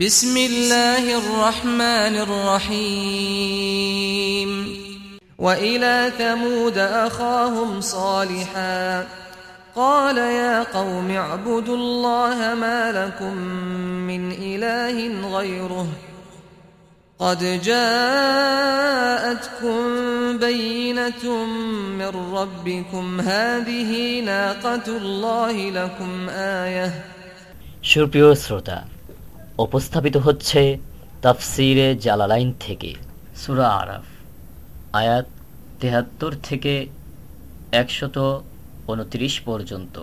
بسم الله الرحمن الرحيم وإلى ثمود أخاهم صالحا قال يا قوم اعبدوا الله ما لكم من إله غيره قد جاءتكم بينة من ربكم هذه ناقة الله لكم آية সুপ্রিয় শ্রোতা উপস্থাপিত হচ্ছে তাফসিরে জালালাইন থেকে। সুরা আরাফ আয়াত তেহাত্তর থেকে একশত উনত্রিশ পর্যন্ত।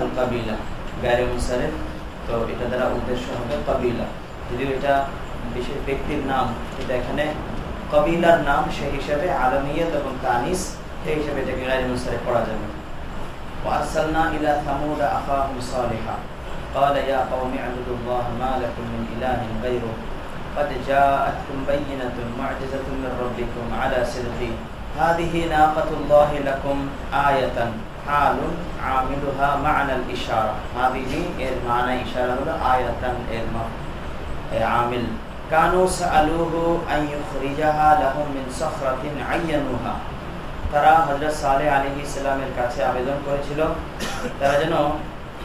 আল কাবিলা। তো এটা দ্বারা উদ্দেশ্য হবে কবিলা। যদিও এটা বিশেষ ব্যক্তির নাম এটা এখানে কবিলার নাম সে হিসাবে আলমিয়া এবং তানিস সেই হিসাবে এটাকে গায়ের মুসারেফ পড়া যাবে وأرسلنا إلى ثمود أخاهم صالحا قال يا قوم اعبدوا الله ما لكم من إله غيره قد جاءتكم بينة معجزة من ربكم على صدقي هذه ناقة الله لكم آية حال عاملها معنى الإشارة هذه এর معنى إشارة হলো آية এর عامل كانوا سألوه أن يخرجها لهم من صخرة عينوها তারা হজরত সালেহ আলী ইসলামের কাছে আবেদন করেছিল। তারা যেন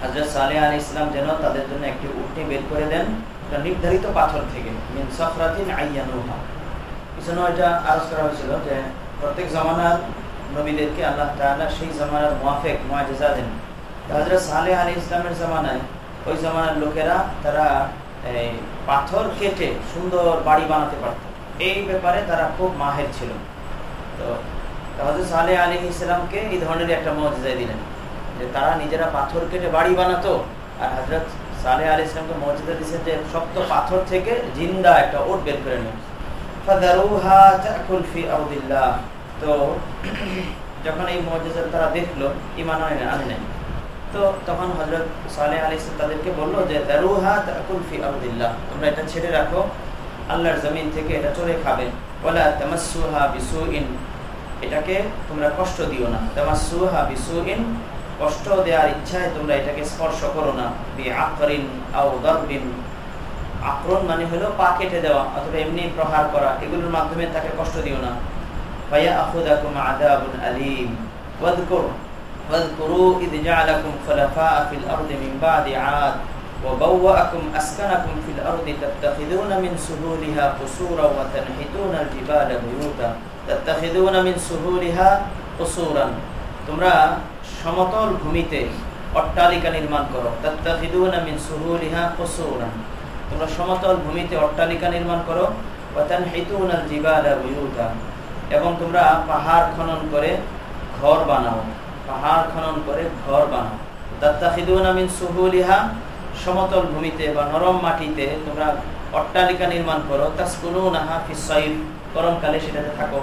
হজরত সালেহ আলী ইসলাম যেন তাদের জন্য একটি উঠনি বের করে দেন। নির্ধারিত পাথর থেকে, মিন সফরাতিন আইয়ানুহা পিছনে এটা আরজ করা হয়েছিল যে, প্রত্যেক জমানার নবীদেরকে আল্লাহ তাআলা সেই জমানার মুয়াফেক মুআজিজা দেন। হযরত সালেহ আলাইহিস ইসলামের জমানায় ওই জমানার লোকেরা তারা পাথর কেটে সুন্দর বাড়ি বানাতে পারত। এই ব্যাপারে তারা খুব মাহের ছিল। তো হযরত সালেহ আলাইহিস ইসলামকে এই ধরনের একটা দিলেন। যে তারা নিজেরা পাথর কেটে বাড়ি বানাতো, আর হযরত সালেহ আলী ইসলামকে যে শক্ত পাথর থেকে জিন্দা একটা ওট বের করে তো যখন এই মসজিদ তারা দেখল ইমান আনে নাই। তো তখন হজরত সালেহ আলী ইসলাম তাদেরকে বলল যে দারুহা তাকুল ফি আবদিল্লাহ তোমরা এটা ছেড়ে রাখো। আল্লাহর জমিন থেকে এটা চলে খাবে। ওলা তামাসুহা বিসুইন এটাকে তোমরা কষ্ট দিও না। তোমার সুহা বিসুইন, কষ্ট দেওয়ার ইচ্ছায় তোমরা এটাকে স্পর্শ করো না। বি আকরিন আও আক্রণ মানে হলো পা কেটে দেওয়া অথবা এমনি প্রহার করা। এগুলোর মাধ্যমে তাকে কষ্ট দিও না। ভাইয়া আখুদাকুম আদাবুন আলিম। ওয়াদকুর واذكروا إذ جعلكم خلفاء في الأرض من بعد عاد وبوأكم أسكنكم في الأرض تتخذون من سهولها قصورا وتنحتون الجبال بيوتا তাত্তাখিদুনা মিন সুহুরিহা কসুরান। তোমরা সমতল ভূমিতে অট্টালিকা নির্মাণ করো। তাত্তাখিদুনা মিন সুহুরিহা কসুরান। তোমরা সমতল ভূমিতে অট্টালিকা নির্মাণ করো। ওয়াতান হিতুনাল এবং তোমরা পাহাড় খনন করে ঘর বানাও। পাহাড় খনন করে ঘর বানাও। তাত্তাখিদুনা মিন সুহুরিহা সমতল ভূমিতে বা নরম মাটিতে তোমরা অট্টালিকা নির্মাণ করো। তাসকুনুনাহা ফিস সাইফ। গরমকালে সেটাতে থাকো।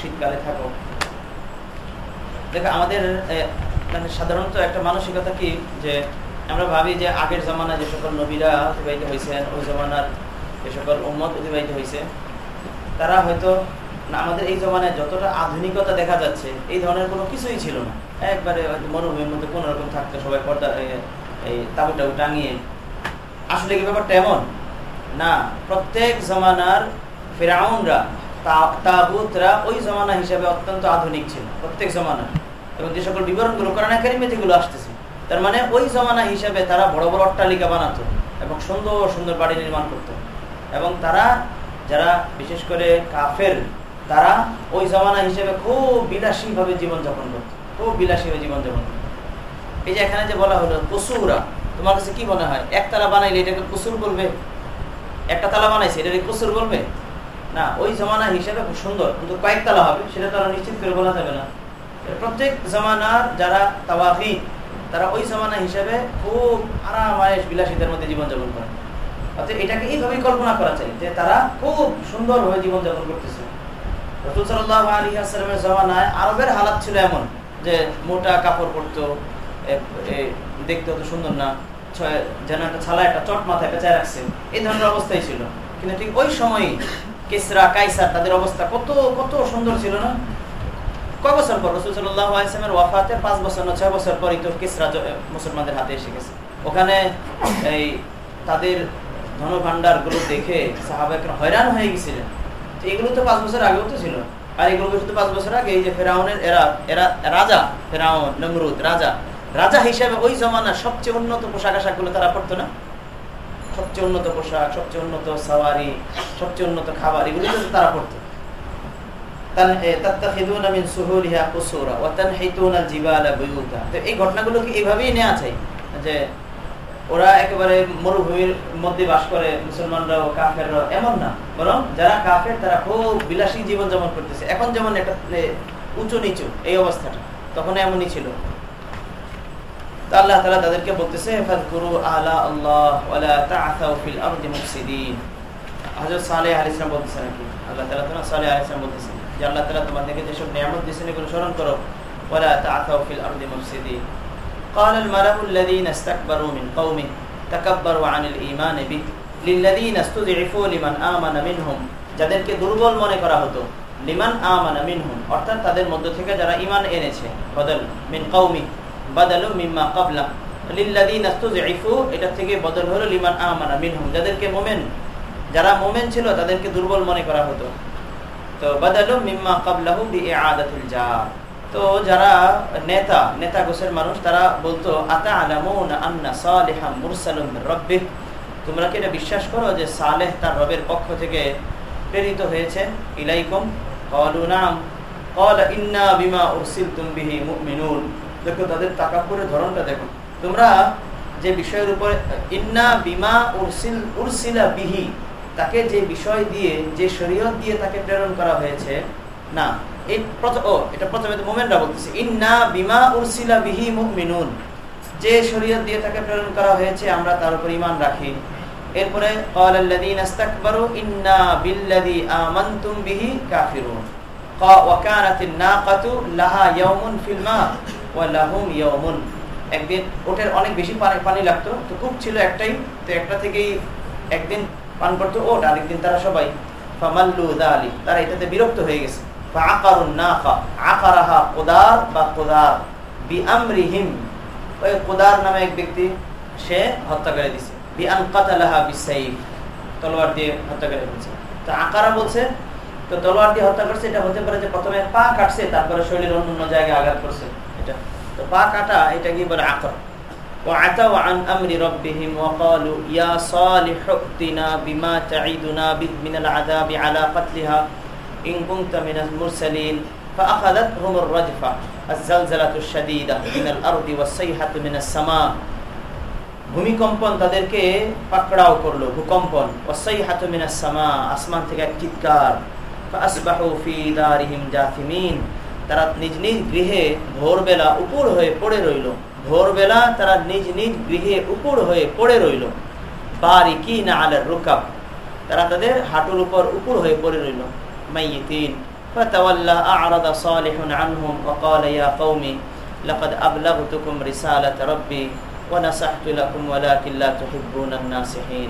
শীতকালে থাকো। দেখো, আমাদের মানে সাধারণত একটা মানসিকতা কি যে আমরা ভাবি যে আগের জামানায় যে সকল নবীরা অতিবাহিত হয়েছেন ওই জামানার যে সকল উম্মত অতিবাহিত হয়েছে তারা হয়তো না, আমাদের এই জমানায় যতটা আধুনিকতা দেখা যাচ্ছে, এই ধরনের কোনো কিছুই ছিল না। একবারে মরুভূমির মধ্যে কোনো রকম থাকতো, সবাই পর্দা এই তাবু টাবু টাঙিয়ে আসলে কি ব্যাপারটা এমন? না, প্রত্যেক জমানার ফেরাউনরা তাবুতরা ওই জমানা হিসেবে অত্যন্ত আধুনিক ছিল, প্রত্যেক জমানার। এবং যে সকল বিবরণগুলো কোরআন একাডেমি যেগুলো আসতেছে, তার মানে ওই জমানা হিসেবে তারা বড় বড় অট্টালিকা বানাতো এবং সুন্দর সুন্দর বাড়ি নির্মাণ করত। এবং তারা, যারা বিশেষ করে কাফের, তারা ওই জমানা হিসেবে খুব বিলাসীভাবে জীবনযাপন করত, খুব বিলাসীভাবে জীবনযাপন করত। এই যে এখানে যে বলা হলো, কসুরা, তোমার কাছে কি মনে হয়? একতলা বানাইলে এটাকে কসুর বলবে? একটা তালা বানাইছে, এটা কসুর বলবে? না, ওই জমানা হিসেবে খুব সুন্দর, কিন্তু কয়েক তালা হবে, সেটা তারা নিশ্চিত করে বলা যাবে না। প্রত্যেক জমানার যারা তাওয়াফি, তারা ওই জমানা হিসেবে খুব আরাম আয়েস বিলাসীদের মধ্যে জীবনযাপন করে। অর্থাৎ এটাকে এইভাবেই কল্পনা করা চাই, যে তারা খুব সুন্দরভাবে জীবনযাপন করতেছে। রসুল জমানায় আরবের হালাত ছিল এমন, যে মোটা কাপড় পরতো দেখতে অত সুন্দর না। যেন একটা ছালা একটা চট মাথায় পেঁচায় রাখছে। এই ধরনের অবস্থাই ছিল। কিন্তু ঠিক ওই সময়ই কেসরা কাইসার তাদের অবস্থা কত কত সুন্দর ছিল না? কয় বছর পর রসুল ওয়াফাতে পাঁচ বছর না ছয় বছর পরই তো কেসরা মুসলমানদের হাতে এসে গেছে। ওখানে এই তাদের দেখে সাহাবাক হয়রান হয়ে গেছিলেন। এগুলো তো পাঁচ বছর আগেও তো ছিল। আর এগুলো শুধু পাঁচ বছর আগে এই যে ফেরাউনের এরা এরা রাজা, ফেরাউন, নমরুদ, রাজা রাজা হিসেবে ওই জমানার সবচেয়ে উন্নত পোশাক আশাকগুলো তারা পড়তো না? সবচেয়ে উন্নত পোশাক, সবচেয়ে উন্নত সাওয়ারি, সবচেয়ে উন্নত খাবার, এগুলো কিন্তু তারা পড়তো এই ঘটনাগুলো কি এইভাবেই নেওয়া চাই যে ওরা একেবারে মরুভূমির মধ্যে বাস করে, মুসলমানরাও, কাফেররাও, এমন না। বরং যারা কাফের, তারা খুব বিলাসী জীবন যাপন করতেছে। এখন যেমন একটা উঁচু নিচু এই অবস্থাটা, তখন এমনই ছিল। আল্লাহ তালা তাদেরকে বলতেছে আলা আল্লাহ হজরত সালে আলিসাম বলতেছে নাকি আল্লাহ তালা তোমার সালে আলিসাম বলতেছে যে আল্লাহ তালা তোমাদেরকে যেসব নিয়ামত দিয়েছেন এগুলো স্মরণ করো ওলা তাআথাউ ফিল আরদি মুফসিদিন قال الملأ الذين استكبروا من قومه تكبروا عن الإيمان به للذين استضعفوا لمن آمن منهم যাদেরকে দুর্বল মনে করা হতো লিমান আমানা মিনহুম অর্থাৎ তাদের মধ্য থেকে যারা ঈমান এনেছে বদল মিন কওমি বাদালু মিম্মা এটা থেকে বদল হলো যাদেরকে মুমিন, যারা ছিল তাদেরকে দুর্বল মনে করা হতো। তো মিম্মা তো যারা নেতা নেতা মানুষ, তারা বলতো আতা আন্না তোমরা কি এটা বিশ্বাস করো যে সালেহ তার রবের পক্ষ থেকে প্রেরিত হয়েছে? ইলাইকুম। ক্বালু নাম। ক্বাল দেখো, তাদের তাকাব্বুরের ধরনটা দেখো। তোমরা যে বিষয়ের উপর, ইন্না বিমা উরসিল, উরসিলা বিহি, তাকে যে বিষয় দিয়ে, যে শরীয়ত দিয়ে তাকে প্রেরণ করা হয়েছে, না, এই প্রথম ও, এটা প্রথমে মোমেনরা বলতেছে, ইন্না বিমা উরসিলা বিহি মুমিনুন, যে শরীয়ত দিয়ে তাকে প্রেরণ করা হয়েছে, আমরা তার উপর ইমান রাখি। এরপরে ইন্না বিল্লাযী আমানতুম বিহি কাফিরুন। একদিন ওটার অনেক বেশি পানি পানি লাগতো, তো খুব ছিল একটাই তো একটা থেকেই একদিন পান করতো ওট আরেকদিন তারা সবাই দালি তারা এটাতে বিরক্ত হয়ে গেছে। ওই কোদার নামে এক ব্যক্তি, সে হত্যা করে দিছে। কাতালাহা তলোয়ার দিয়ে হত্যা করে দিয়েছে তো আকারা তো তলোয়ার দিয়ে হত্যা এটা হতে পারে যে প্রথমে পা কাটছে, তারপরে শরীরের অন্য জায়গায় আঘাত করছে। তো পা কাটা এটা কি বলে আকর وعتوا عن أمر ربهم وقالوا يا صالح ائتنا بما تعيدنا به من العذاب على قتلها إن كنت من المرسلين فأخذتهم الرجفة الزلزلة الشديدة من الأرض والصيحة من السماء ভূমিকম্পন তাদেরকে পাকড়াও করলো ভূকম্পন ওয়াসাইহাতু মিনাস সামা আসমান থেকে এক চিৎকার ফাসবাহু ফি দারিহিম জাথিমিন তারা নিজ নিজ গৃহে ভোরবেলা উপর হয়ে পড়ে রইল ভোরবেলা তারা নিজ নিজ গৃহে উপর হয়ে পড়ে রইল বারিকিনা আলার রুকাব তারা তাদের হাঁটুর উপর উপর হয়ে পড়ে রইল মাইয়িতিন فتولى أعرض صالح عنهم وقال يا قوم لقد أبلغتكم رسالة ربي ونصحت لكم ولكن لا تحبون الناصحين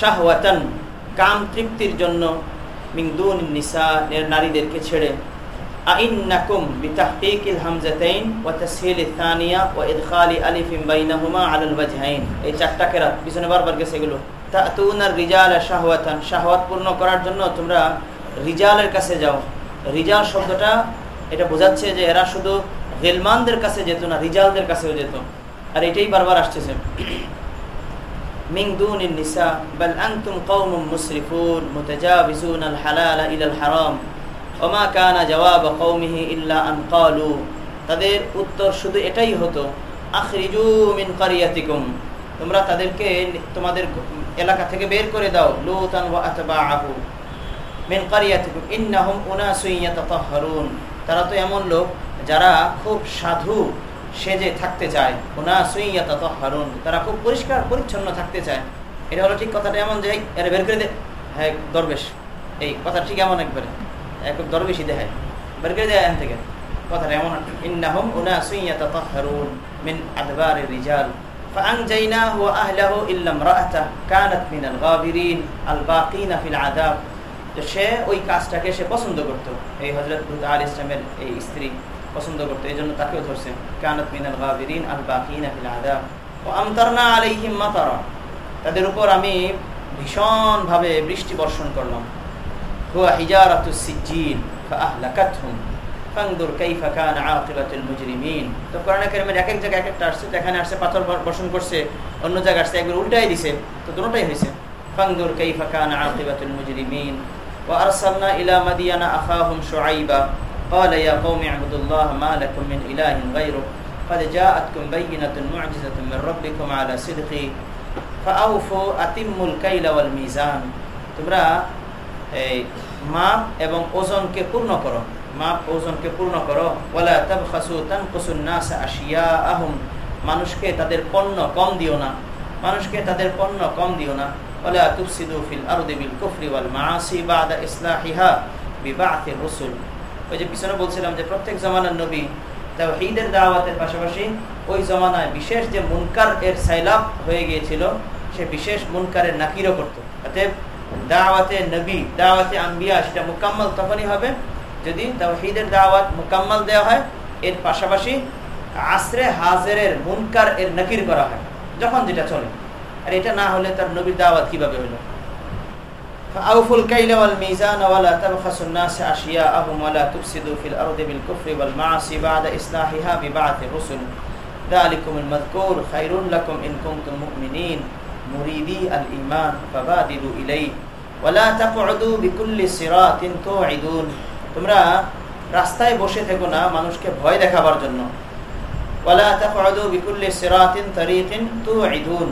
শাহওয়াতান, কাম তৃপ্তির জন্য মিংদুন নিসা নারীদেরকে ছেড়ে, আইন্নাকুম এই পিছনে বারবার রিজাল শাহওয়াতান পূর্ণ করার জন্য তোমরা রিজালের কাছে যাও। রিজাল শব্দটা, এটা বোঝাচ্ছে যে এরা শুধু রেলমানদের কাছে যেত না, রিজালদের কাছেও যেত। আর এটাই বারবার আসতেছে। من دون النساء بل أنتم قوم مسرفون متجاوزون الحلال إلى الحرام وما كان جواب قومه إلا أن قالوا তাদের উত্তর শুধু এটাই হতো আখরিজু মিন কারিয়াতিকুম তোমরা তাদেরকে তোমাদের এলাকা থেকে বের করে দাও লুতান ওয়া আতবাআহু মিন কারিয়াতিকুম ইন্নাহুম উনাসুন ইয়াতাতাহহারুন তারা তো এমন লোক যারা খুব সাধু সেজে থাকতে চায় উনাসুন ইয়াতাতাহহারুন তারা খুব পরিষ্কার পরিচ্ছন্ন থাকতে চায় এটা হলো ঠিক কথাটা এমন যে এর বের করে দে হ্যাঁ দরবেশ এই কথা ঠিক এমন একবারে এক দরবেশই দেখায় বের করে দেয় এখান থেকে কথাটা এমন ইন্নাহুম উনাসুন ইয়াতাতাহহারুন মিন আদবারির রিজাল فأنجيناه وأهله إلا امرأته كانت من الغابرين الباقين في العذاب সে ওই কাজটাকে সে পছন্দ করতো এই হজরত আল ইসলামের এই স্ত্রী পছন্দ করতো, এই জন্য তাকেও ধরছেন কানত মিনাল গাবিরিন আল বাকিন আল আদা ও আমতারনা আলাইহিম মাতারা। তাদের উপর আমি ভীষণ ভাবে বৃষ্টি বর্ষণ করলাম। হুয়া হিজারাতু সিজিল ফাআহলাকাতহুম। ফাংদুর কাইফা কান আকিবাতুল মুজরিমিন। তো কোরআন কারিমের এক এক জায়গায় এক একটা আসছে যেখানে আসছে পাথর বর্ষণ করছে, অন্য জায়গায় আসছে, একবার উল্টাই দিছে, তো দুটোটাই হয়েছে। ফাংদুর কাইফা কান আকিবাতুল মুজরিমিন। ওয়া আরসালনা ইলা মাদিয়ানা আখাহুম শুআইবা। قال يا قوم اعبدوا الله ما لكم من إله غيره قد جاءتكم بينة معجزة من ربكم على صدقي فأوفوا أتموا الكيل والميزان তোমরা এই মাপ এবং ওজনকে পূর্ণ করো মাপ ওজনকে পূর্ণ করো ওয়ালা তাবখাসু তানকুসুন নাস আশিয়াআহুম মানুষকে তাদের পণ্য কম দিও না মানুষকে তাদের পণ্য কম দিও না ওয়ালা তুফসিদু ফিল আরদি বিল কুফরি ওয়াল মাআসি বাদা ইসলাহিহা বিবাআতির রাসূল ওই যে পিছনে বলছিলাম যে প্রত্যেক জামানার নবী তাওহীদের দাওয়াতের পাশাপাশি ওই জমানায় বিশেষ যে মুনকার এর সাইলাব হয়ে গিয়েছিল, সে বিশেষ মুনকারের নাকিরও করতো। অতএব দাওয়াতে নবী, দাওয়াতে আম্বিয়া সেটা মোকাম্মল তখনই হবে যদি তাওহীদের দাওয়াত মোকাম্মল দেওয়া হয়। এর পাশাপাশি আসরে হাজেরের মুনকার এর নাকির করা হয়, যখন যেটা চলে। আর এটা না হলে তার নবীর দাওয়াত কীভাবে হলো? فأوفوا الكيل والميزان ولا تبخسوا الناس أشياءهم ولا تفسدوا في الأرض بالكفر والمعاصي بعد إصلاحها ببعث الرسل ذلكم المذكور خير لكم إن كنتم مؤمنين مريدي الإيمان فبادروا إليه ولا تقعدوا بكل صراط توعدون তোমরা রাস্তায় বসে থেকো না মানুষকে ভয় দেখাবার জন্য ولا تقعدوا بكل صراط طريق توعدون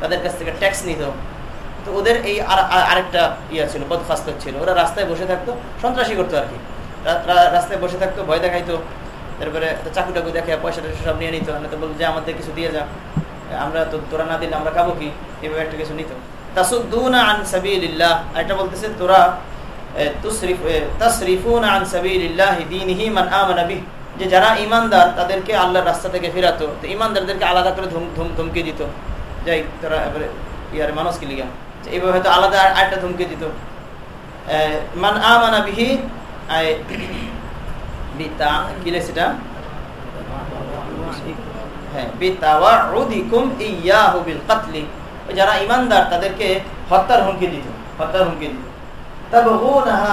তাদের কাছ থেকে ট্যাক্স নিত। তো ওদের এই আরেকটা ইয়া ছিল, বদখাস্ত ছিল। ওরা রাস্তায় বসে থাকতো, সন্ত্রাসী করতো আর কি। রাস্তায় বসে থাকতো, ভয় দেখাইতো। তারপরে চাকু টাকু দেখে পয়সা টয়সা সব নিয়ে নিত। না তো বলতো যে, আমাদের কিছু দিয়ে যা। আমরা তো তোরা না দিলে আমরা খাব কি? এভাবে একটা কিছু নিত। তাসুদ্দুনা আন সাবিলিল্লাহ। এটা বলতেছে, তোরা তুসরিফ তাসরিফুনা আন সাবিলিল্লাহ দীনহি মান আমানা বিহি। যে যারা ইমানদার, তাদেরকে আল্লাহর রাস্তা থেকে ফেরাতো। তো ইমানদারদেরকে আলাদা করে ধমকে দিত। যাই তারা এবারে ইয়ারে মানুষ কি লিগাম এইভাবে হয়তো আলাদা আরেকটা ধমকে দিত। মান বিহি কি সেটা? হ্যাঁ কাতলি। যারা ইমানদার, তাদেরকে হত্যার হুমকি দিত। হত্যার হুমকি দিত। তাবগুনাহা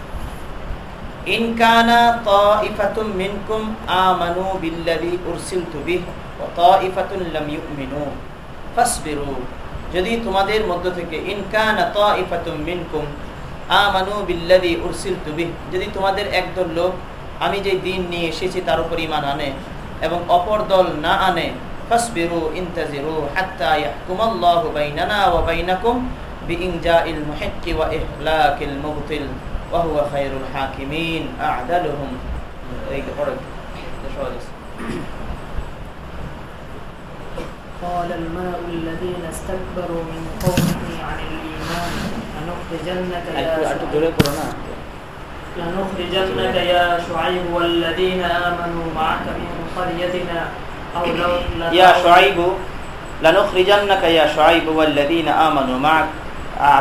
ইন কানা তাইফাতুম মিনকুম আমানু বিল্লাযী উরসিলতু বিহি ওয়া তাইফাতুন লাম ইউমিনু ফাসবিরু, যদি তোমাদের মধ্য থেকে ইন কানা তাইফাতুম মিনকুম আমানু বিল্লাযী উরসিলতু বিহি, যদি তোমাদের একদল লোক আমি যে দিন নিয়ে এসেছি তার উপর ঈমান আনে এবং অপর দল না আনে, ফাসবিরু ইনতাজিরু হাত্তা ইয়াহকুমাল্লাহু বাইনানা ওয়া বাইনাকুম বিইনজাইল মুহিক্কি ওয়া ইহলাকিল মুবতিল। وهو خير الحاكمين أعدلهم. قال الملأ الذين استكبروا من قومه عن الإيمان لنخرجنك يا لنخرجنك يا شعيب والذين آمنوا معك من قريتنا أو لو يا شعيب لنخرجنك يا شعيب والذين آمنوا معك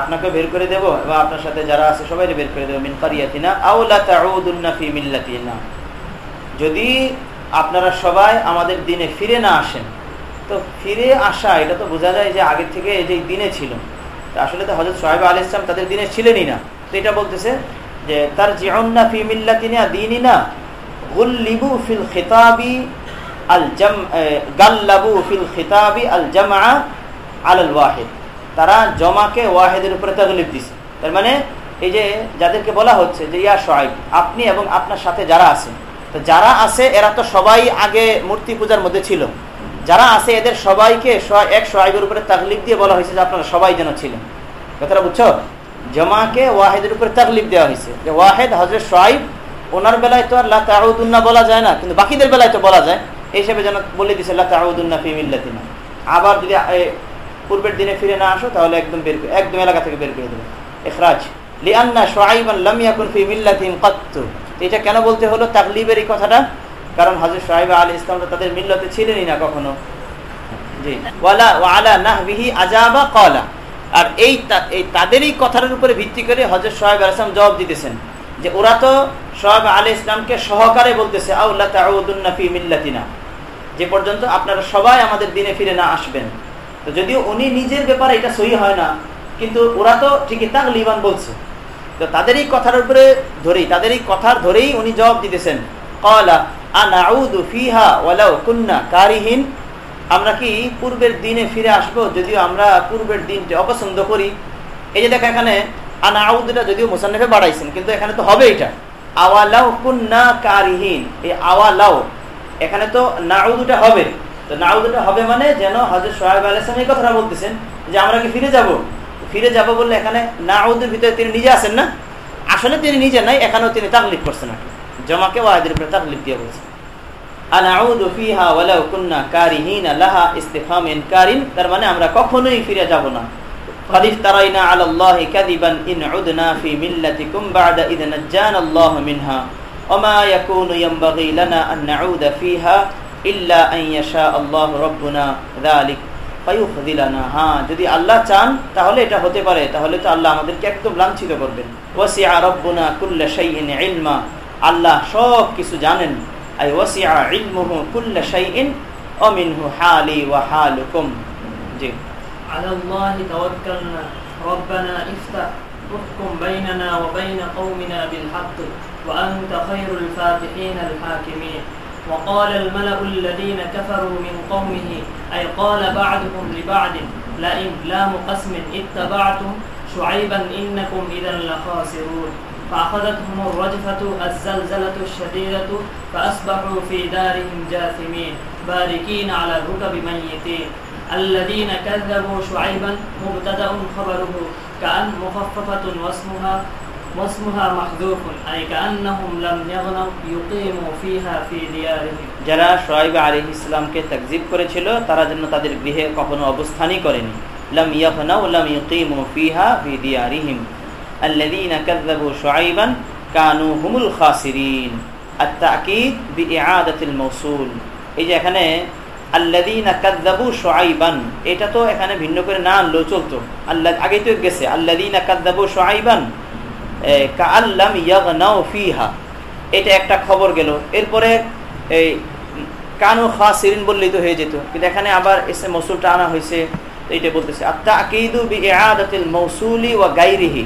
আপনাকে বের করে দেব এবং আপনার সাথে যারা আছে সবাই বের করে দেবো, মিন কারিয়াতিনা আউলা তাউদুন্না ফি মিল্লাতিনা। যদি আপনারা সবাই আমাদের দিনে ফিরে না আসেন, তো ফিরে আসা, এটা তো বোঝা যায় যে আগের থেকে যে দিনে ছিল আসলে তো হজরত সোহেব আল ইসলাম তাদের দিনে ছিলেনই না। তো এটা বলতেছে যে তার জিয়ন্না ফি মিল্লাতিনা দিনিনা, গুল্লিবু ফিল খিতাবি আল জাম গাল্লাবু ফিল খিতাবি আল জামা আল ওয়াহেদ। তারা জমাকে ওয়াহেদের উপরে তগলিফ দিছে। তার মানে এই যে যাদেরকে বলা হচ্ছে যে, ইয়া সোহাইব, আপনি এবং আপনার সাথে যারা আছে তো যারা আছে এরা তো সবাই আগে মূর্তি পূজার মধ্যে ছিল। যারা আছে এদের সবাইকে এক সোহাইবের উপরে তাকলিফ দিয়ে বলা হয়েছে যে, আপনারা সবাই যেন ছিলেন। কথাটা বুঝছ? জমাকে ওয়াহেদের উপরে তাকলিফ দেওয়া হয়েছে। যে ওয়াহেদ হজরত সোহাইব, ওনার বেলায় তো আর লাউদ্দিনা বলা যায় না, কিন্তু বাকিদের বেলায় তো বলা যায়। এই হিসেবে যেন বলে দিছে লাউদ্দিনা ফিমিল্লাতিনা আবার যদি পূর্বের দিনে ফিরে না আসো, তাহলে একদম বের একদম এলাকা থেকে বের করে দেবে। এখরাজ লিআন্না সোহাইবান লামিয়াকুন ফি মিল্লাতিম কাত্তু। এটা কেন বলতে হলো? তাকলিবের এই কথাটা। কারণ হাজর সাহেব আলী ইসলাম তাদের মিল্লতে ছিলেনই না কখনো। জি। ওয়ালা ওয়ালা নাহবিহি আজাবা কলা আর এই তাদেরই কথার উপরে ভিত্তি করে হজরত সোহেব আলাইসলাম জবাব দিতেছেন যে ওরা তো সোহেব আলী ইসলামকে সহকারে বলতেছে আউল্লাহ তাউদ্দিনাফি মিল্লাতিনা। যে পর্যন্ত আপনারা সবাই আমাদের দিনে ফিরে না আসবেন। তো যদিও উনি নিজের ব্যাপারে এটা সহি হয় না, কিন্তু ওরা তো ঠিকই তাক লিবান বলছে। তো তাদেরই কথার উপরে ধরেই, তাদেরই কথার ধরেই উনি জবাব দিতেছেন। কলা ফিহা ওয়ালাউ কুন্না কারিহীন? আমরা কি পূর্বের দিনে ফিরে আসব যদিও আমরা পূর্বের দিনটি অপছন্দ করি? এই যে দেখো এখানে আনাউদটা যদিও মুসান্নফে বাড়াইছেন, কিন্তু এখানে তো হবে এটা। আওয়ালাও কুন্না কারিহীন? এই আওয়ালাও এখানে তো নাউদুটা হবে। নাউদুটা হবে মানে যেন হজরত সোহাব আলাইসলাম এই কথাটা বলতেছেন যে আমরা কি ফিরে যাব? ফিরে যাব বললে এখানে নাউদের ভিতরে তিনি নিজে না? আসলে তিনি নিজে নাই, এখানেও তিনি তাকলিফ করছেন আর জমাকে উপরে তাকলিফ দিয়ে বলছেন। মানে আমরা কখনোই ফিরে যাব না। افترينا على الله كذبا إن عدنا في ملتكم بعد إذ نجانا الله منها وما يكون ينبغي لنا أن نعود فيها إلا أن يشاء الله ربنا ذلك ফায়ুফদিলানা হ্যাঁ যদি আল্লাহ চান তাহলে এটা হতে পারে তাহলে তো আল্লাহ আমাদেরকে একদম লাঞ্ছিত করবেন ওয়াসিআ রব্বুনা কুল্লা শাইইন ইলমা আল্লাহ সব কিছু জানেন আই ওয়াসিআ ইলমুহু কুল্লা শাইইন ওয়া মিনহু হালি ওয়া হালুকুম জি على الله توكلنا ربنا افتح احكم بيننا وبين قومنا بالحق وأنت خير الفاتحين الحاكمين وقال الملأ الذين كفروا من قومه أي قال بعضهم لبعض لئن لام قسم اتبعتم شعيبا إنكم إذا لخاسرون. فأخذتهم الرجفة الزلزلة الشديدة فأصبحوا في دارهم جاثمين باركين على الركب ميتين. الذين كذبوا شعيبا مبتدأ خبره كأن مخففة واسمها যারা শোয়েব আলী ইসলামকে তাকজিব করেছিল, তারা যেন তাদের গৃহে কখনো অবস্থানই করেনি। লাম ইয়াহনাউ লাম ইয়কিমু ফিহা ফি দিয়ারিহিম। আল্লাযীনা কাযযাবু শুআইবান কানু হুমুল খাসিরিন। আত-তা'কীদ বিইআদাতিল মাওসুল এই যে এখানে আল্লাযীনা কাযযাবু শুআইবান এটা তো এখানে ভিন্ন করে না আনলেও চলতো। আল্লাহ আগে তো গেছে আল্লাদিন কাযযাবু শুআইবান কাল্লাম ইয়াগনাও ফিহা। এটা একটা খবর গেল। এরপরে এই কানু খা সিরিন বললেই তো হয়ে যেত। কিন্তু এখানে আবার এসে মসুলটা আনা হয়েছে এইটা বলতেছে আত্মা আকিদু বি মৌসুলি ওয়া গাইরিহি।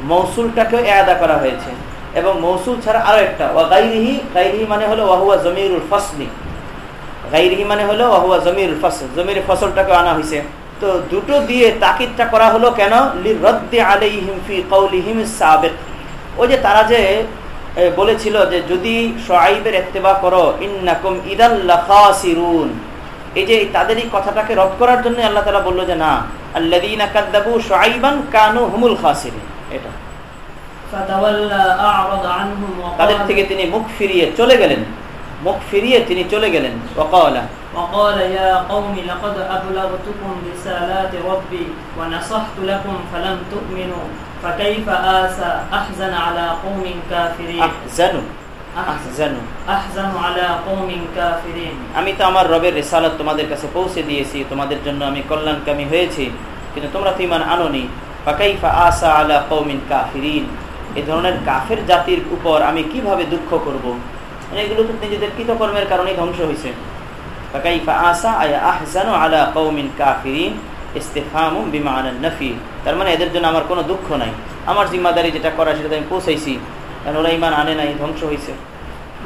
মৌসুলটাকেও এআদা করা হয়েছে। এবং মৌসুল ছাড়া আরও একটা, ওয়া গাইরিহি গাইরিহি মানে হলো ওয়াহুয়া জমিরুল ফসলি। গাইরিহি মানে হলো ওয়াহুয়া জমিরুল ফসল। জমির ফসলটাকে আনা হয়েছে। তো দুটো দিয়ে তাকিদটা করা হলো কেন? লিরদ্দে আলাইহিম ফি কৌলিহিম সাবেক ওই যে তারা যে বলেছিল যে যদি সোয়াইবের এত্তেবা করো ইন্নাকুম ইদাল্লা খাসিরুন এই যে তাদেরই কথাটাকে রদ করার জন্য আল্লাহ তালা বলল যে না আল্লাদিনা কাদ্দাবু সোয়াইবান কানু হুমুল খাসিরিন। এটা। তাদের থেকে তিনি মুখ ফিরিয়ে চলে গেলেন। মুখ ফিরিয়ে তিনি চলে গেলেন। ওকাওয়ালা وقال يا قوم لقد أبلغتكم رسالات ربي ونصحت لكم فلم تؤمنوا فكيف آسى أحزن على قوم كافرين أحزن أحزن أحزن على قوم كافرين আমি তো আমার রবের রিসালাত তোমাদের কাছে পৌঁছে দিয়েছি তোমাদের জন্য আমি কল্যাণকামী হয়েছি কিন্তু তোমরা তো ইমান আনোনি ফাকাইফা আসা আলা কৌমিন কাফিরিন এই ধরনের কাফের জাতির উপর আমি কিভাবে দুঃখ করব মানে এগুলো তো নিজেদের কৃতকর্মের কারণে ধ্বংস হয়েছে فكيف آسى أي أحزن على قوم كافرين ইস্তেফাম বিমান নফি তার মানে এদের জন্য আমার কোনো দুঃখ নাই আমার জিম্মাদারি যেটা করা সেটা আমি পৌঁছাইছি কারণ ওরা ইমান আনে নাই ধ্বংস হয়েছে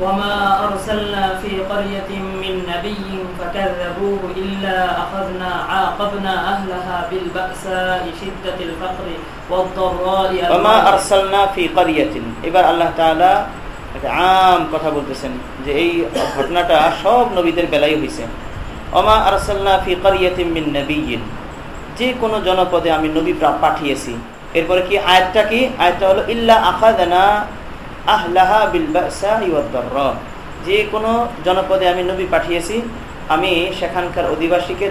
وما أرسلنا في قرية من نبي فكذبوه إلا أخذنا عاقبنا أهلها بالبأساء شدة الفقر والضراء وما أرسلنا في قرية এবার আল্লাহ তাআলা একটা আম কথা বলতেছেন যে এই ঘটনাটা সব নবীদের বেলায় হয়েছে অমা আরসালনা ফি কারিয়াতিন মিন নাবিয়্যিন যে কোনো জনপদে আমি নবী পাঠিয়েছি। এরপরে কি আয়াতটা কি? আয়াতটা হলো, ইল্লা আখাদানা আহলাহা বিল বাসা ওয়াদ-দাররা যে কোনো জনপদে আমি নবী পাঠিয়েছি, আমি সেখানকার অধিবাসীকে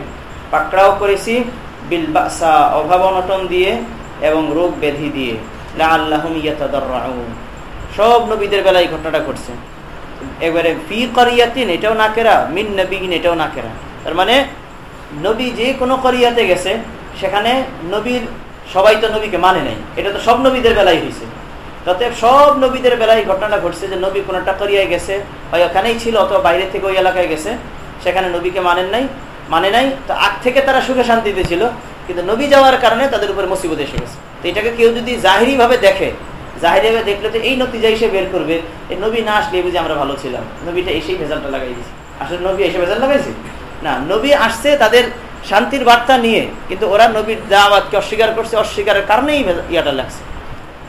পাকড়াও করেছি বিলবাসা অভাব অনটন দিয়ে এবং রোগ ব্যাধি দিয়ে। লাআল্লাহুম ইয়াতাদাররাউন। সব নবীদের বেলায় ঘটনাটা ঘটছে। এবারে ফি করিয়াতিন, এটাও না কেরা, মিন নবীন এটাও না কেরা। তার মানে নবী যে কোনো করিয়াতে গেছে, সেখানে নবীর, সবাই তো নবীকে মানে নাই। এটা তো সব নবীদের বেলায় হয়েছে তাতে সব নবীদের বেলায় ঘটনাটা ঘটছে যে নবী কোনোটা করিয়ায় গেছে হয় ওখানেই ছিল অথবা বাইরে থেকে ওই এলাকায় গেছে, সেখানে নবীকে মানেন নাই মানে নাই। তো আগ থেকে তারা সুখে শান্তিতে ছিল, কিন্তু নবী যাওয়ার কারণে তাদের উপরে মুসিবত এসে গেছে। তো এটাকে কেউ যদি জাহিরি ভাবে দেখে জাহিরি দেখলে তো এই নতিজা এসে বের করবে। এই নবী না আসলে বুঝে আমরা ভালো ছিলাম। নবীটা এসেই ভেজালটা লাগাই দিয়েছে। আসলে নবী এসে ভেজাল লাগাইছে? না, নবী আসছে তাদের শান্তির বার্তা নিয়ে, কিন্তু ওরা নবীর দাওয়াতকে অস্বীকার করছে। অস্বীকারের কারণেই ইয়াটা লাগছে।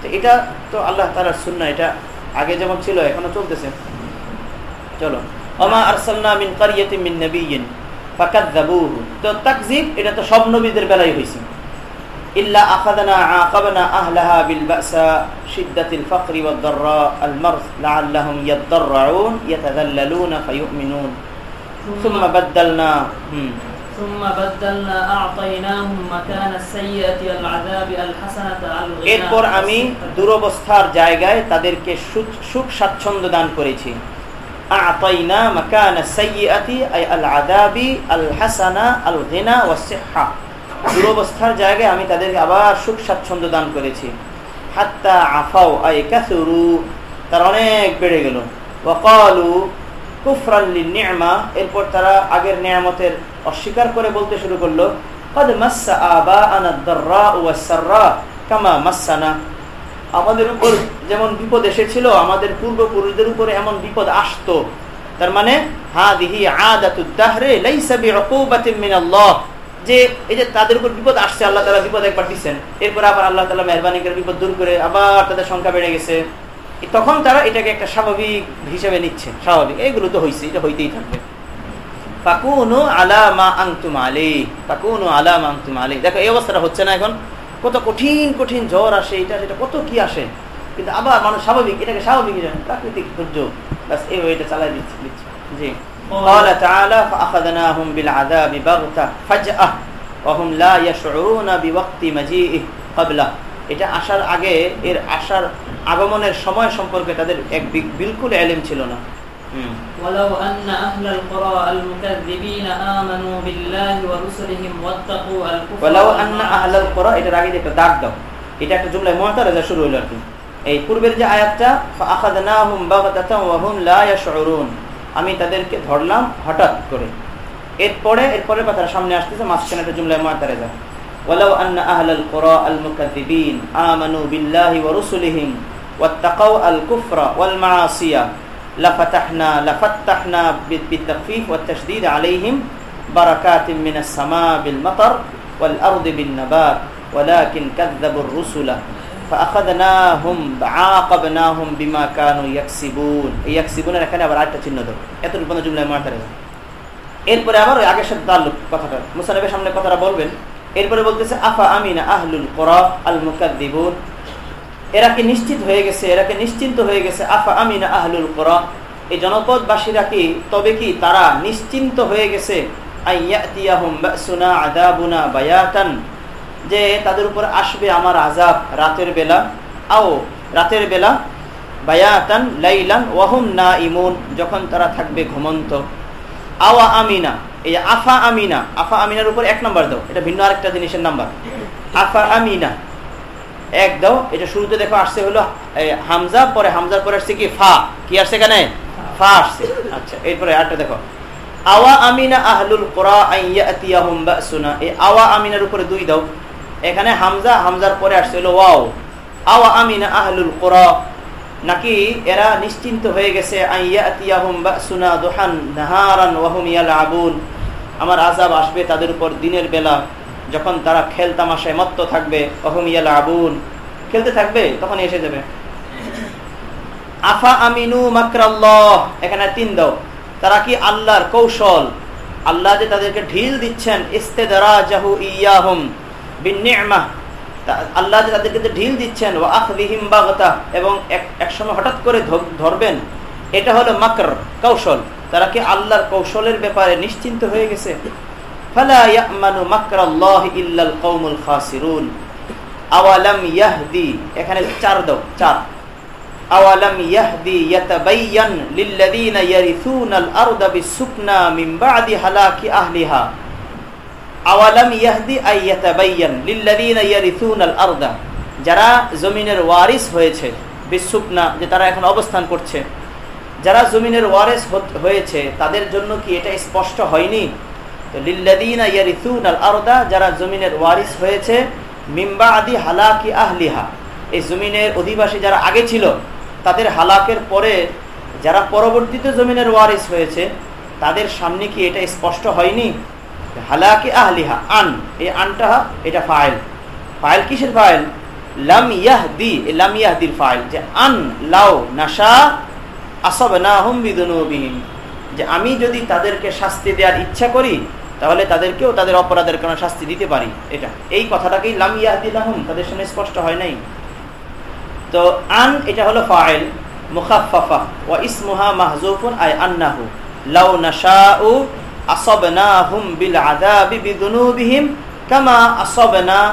তো এটা তো আল্লাহ তালার শূন্য এটা আগে যেমন ছিল, এখনও চলতেছে। চলো। অমা আরসালনা মিন কারিয়াতি মিন ফাকাযযাবুহু। তো তাকযীব, এটা তো সব নবীদের বেলায় হইছে। ইল্লা আখাদানা আকাবনা আহলাহা বিল বাসা শিদ্দাতিল ফাকরি ওয়াদ দাররা আল মারজ লাআল্লাহুম ইয়াদদাররাউন ইয়াতাযাল্লালুনা ফায়ুমিনুন ثم بدلنا ثم بدلنا أعطيناهم مكان السيئة العذاب الحسنة এরপর আমি দুরবস্থার জায়গায় তাদেরকে সুখ স্বাচ্ছন্দ্য দান করেছি আতাইনা মাকান সাইয়্যাতি আই আল আদাবি আল হাসানা দুরবস্থার জায়গায় আমি তাদেরকে আবার সুখ স্বাচ্ছন্দ্য দান করেছি। হাত্তা আফাও আই কাসুরু, তার অনেক বেড়ে গেল। ওয়াকালু কুফরাল্লি নিয়মা এরপর তারা আগের নিয়ামতের অস্বীকার করে বলতে শুরু করল, কদ মাসা আবা আনাদ্দাররা ওয়াসাররা কামা মাসানা আমাদের উপর যেমন বিপদ এসেছিল, আমাদের পূর্বপুরুষদের উপরে এমন বিপদ আসতো। তার মানে হাদিহি আদাতুদ্দাহরে লাইসা বিউকুবাতিন মিনাল্লাহ। যে এই যে তাদের উপর বিপদ আসছে, আল্লাহ তাআলা বিপদ একবার দিবেন এরপর আবার আল্লাহ তাআলা মেহেরবানি করে বিপদ দূর করে আবার তাদের সংখ্যা বেড়ে গেছে। তখন তারা এটাকে একটা স্বাভাবিক হিসেবে নিচ্ছে স্বাভাবিক। এগুলো তো হয়েছে এটা হইতেই থাকবে। পাকুনো আলামা আংতুম আলী পাকুনো আলামা আংতুম আলী দেখো, এই অবস্থাটা হচ্ছে না এখন। কত কঠিন কঠিন জ্বর আসে, এটা, সেটা কত কি আসে। কিন্তু আবার মানুষ স্বাভাবিক, এটাকে স্বাভাবিক প্রাকৃতিক দুর্যোগ। বাস এই এটা চালাই দিচ্ছে। জি। قال تعالى فأخذناهم بالعذاب بغتة فجأة وهم لا يشعرون بوقت مجيئه قبله এটা আসার আগে এর আসার আগমনের সময় সম্পর্কে তাদের এক বিলকুল এলেম ছিল না ولو أن أهل القرى المكذبين آمنوا بالله ورسلهم واتقوا الكفر ولو أن أهل القرى এটা আগে একটা দাগ দাও এটা একটা জুমলায় মুআতারাজা শুরু হলো আর কি এই পূর্বের যে আয়াতটা فأخذناهم بغتة وهم لا يشعرون আমি তাদেরকে ধরলাম হঠাৎ করে এরপরে এরপরে কথাটা সামনে আসতেছে মাঝখানে একটা জুমলায় মুআতারাজা ولو أن أهل القرى المكذبين آمنوا بالله ورسلهم واتقوا الكفر والمعاصي لفتحنا لفتحنا بالتخفيف والتشديد عليهم بركات من السماء بالمطر والأرض بالنبات ولكن كذبوا الرسل এখানে আবার আরেকটা চিহ্ন জুমলায় মারতে এরপরে আবার ওই আগের সাথে কথাটা। মুসানবের সামনে কথাটা বলবেন। এরপরে বলতেছে, আফা আহলুল আল মুকাদ্দিবুন এরা কি নিশ্চিত হয়ে গেছে? এরা কি নিশ্চিন্ত হয়ে গেছে? আফা আমিনা আহলুল কর? এই জনপদবাসীরা কি, তবে কি তারা নিশ্চিন্ত হয়ে গেছে? আইয়াতিয়াহুম বাসুনা আদাবুনা বায়াতান? যে তাদের উপর আসবে আমার আজাব রাতের বেলা। আও, রাতের বেলা বায়াতান লাইলান ওয়াহুম না ইমুন যখন তারা থাকবে ঘুমন্ত। আওয়া আমিনা, এই আফা আমিনা, আফা আমিনার উপর এক নাম্বার দাও, এটা ভিন্ন আরেকটা জিনিসের নাম্বার। আফা আমিনা, এক দাও, এটা শুরুতে দেখো আসছে হলো হামজা, পরে হামজার পরে আসছে কি? ফা, কি আসছে এখানে? ফা আসছে। আচ্ছা এরপরে আরেকটা দেখো। আওয়া আমিনা আহলুল কোরআ আইয়াতিয়াহুম বাসুনা, এই আওয়া আমিনার উপরে দুই দাও। এখানে হামজা, হামজার পরে আসছিল ওয়াও। আওয়া আমিনা আহলুল কোরআ নাকি এরা নিশ্চিন্ত হয়ে গেছে আমার আযাব আসবে তাদের উপর দিনের বেলা, যখন তারা খেল তামাশায় মত্ত থাকবে ওহুম ইয়ালআবুন। খেলতে থাকবে? তখন এসে যাবে। আফা আমিনু মাকরাল্লাহ। এখানে তিন দাও। তারা কি আল্লাহর কৌশল? আল্লাহ যে তাদেরকে ঢিল দিচ্ছেন, ইস্তেদারাজাহু ইয়াহুম। আল্লাহ তাদেরকে যে ঢিল দিচ্ছেন ও আখদিহিম বাগতা, এবং এক সময় হঠাৎ করে ধরবেন, এটা হলো মাকর, কৌশল। তারা কি আল্লাহর কৌশলের ব্যাপারে নিশ্চিন্ত হয়ে গেছে? এখানে চার দাও, চার। আওয়ালাম আওয়ালাম ইয়াহদি আই ইয়াতাবায়্যান লিল্লাযীনা ইয়ারিসুনাল আরদা যারা জমিনের ওয়ারিস হয়েছে বিসুকনা যে তারা এখন অবস্থান করছে। যারা জমিনের ওয়ারিস হয়েছে, তাদের জন্য কি এটা স্পষ্ট হয়নি? তো লিল্লাযীনা ইয়ারিসুনাল আরদা যারা জমিনের ওয়ারিস হয়েছে মিম্বা আদি হালাকি আহলিহা। এই জমিনের অধিবাসী যারা আগে ছিল, তাদের হালাকের পরে যারা পরবর্তীতে জমিনের ওয়ারিস হয়েছে, তাদের সামনে কি এটা স্পষ্ট হয়নি? আহলিহা, আন। এই আনটা এটা ফাইল। ফাইল কিসের ফাইল? লাম ইয়াহদি লাম ইয়াহদির ফাইল। যে আন লাও নাশা আসব না যে আমি যদি তাদেরকে শাস্তি দেওয়ার ইচ্ছা করি, তাহলে তাদেরকেও তাদের অপরাধের কোনো শাস্তি দিতে পারি। এটা। এই কথাটাকেই লাম ইয়াহদিলাহুম তাদের সামনে স্পষ্ট হয় নাই। তো আন, এটা হলো ফাইল। মুখাফাফা ওয়া ইসমুহা মাহজুফুন, আই আন্নাহু। লাউ নাশাউ বিল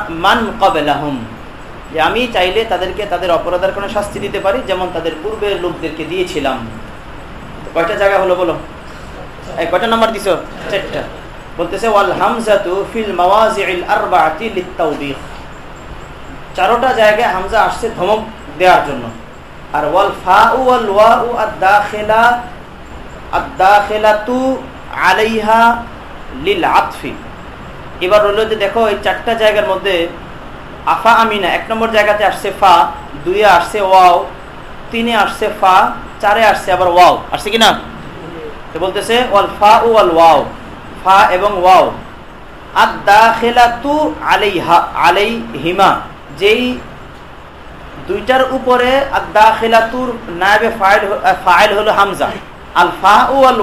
মান যে আমি চাইলে তাদেরকে তাদের অপরাধের কোনো শাস্তি দিতে পারি, যেমন তাদের পূর্বের লোকদেরকে দিয়েছিলাম। কয়টা জায়গা হলো বলো? কয়টা নাম্বার দিছো? চারটা। বলতেছে ওয়াল হামজাতু ফিল মাওয়াজিল আরবাআতি লিতাওবিখ চারোটা জায়গায় হামজা আসছে ধমক দেওয়ার জন্য। আর ওয়াল ফাউ ওয়াল ওয়াউ আদ-দাখিলা, আদ-দাখিলাতু আলাইহা লিল আতফি। এবার হলো যে দেখো, এই চারটা জায়গার মধ্যে আফা আমিনা, এক নম্বর জায়গাতে আসছে ফা, দুইয়ে আসছে ওয়াও, তিনে আসছে ফা, চারে আসছে আবার ওয়াও। আসছে কি না? তো বলতেছে, ওয়াল ফা ও ওয়াল ওয়াও, ফা এবং ওয়াও। আর আদ-দাখিলাতু আলাইহা, আলাইহিমা। যেই দুইটার উপরে আর আদ-দাখিলাতুর নায়েবে ফাইল ফাইল হলো হামজা। আল ফা ও আল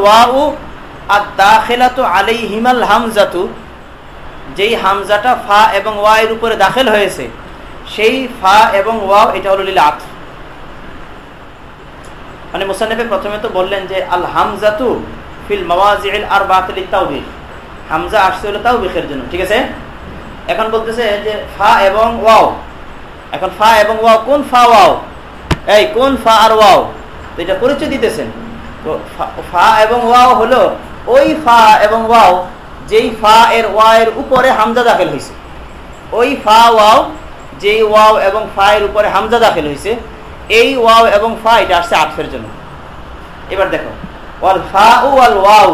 ওয়াউ আদ-দাখিলাতু আলাইহিমাল হামজাতু, যেই হামজাটা ফা এবং ওয়া এর উপরে হয়েছে, সেই ফা এবং ওয়াও এটা হলো লিল মানে প্রথমে তো বললেন যে, আল হামজাতু ফিল আর বাতিল হামজা আসছে হলো তাওবিখের জন্য, ঠিক আছে? এখন বলতেছে যে, ফা এবং ওয়াও। এখন ফা এবং ওয়াও, কোন ফা ওয়াও? এই, কোন ফা আর ওয়াও? তো এটা পরিচয় দিতেছেন। তো ফা এবং ওয়াও হলো ওই ফা এবং ওয়াও, যেই ফা এর ওয়া এর উপরে হামজা দাখিল হয়েছে ওই ফা ওয়াও, যেই ওয়াও এবং ফা এর উপরে হামজা দাখিল হয়েছে এই ওয়াও এবং ফা এটা আসছে আটফের জন্য। এবার দেখো, ওয়াল ফা ওয়াল ওয়াও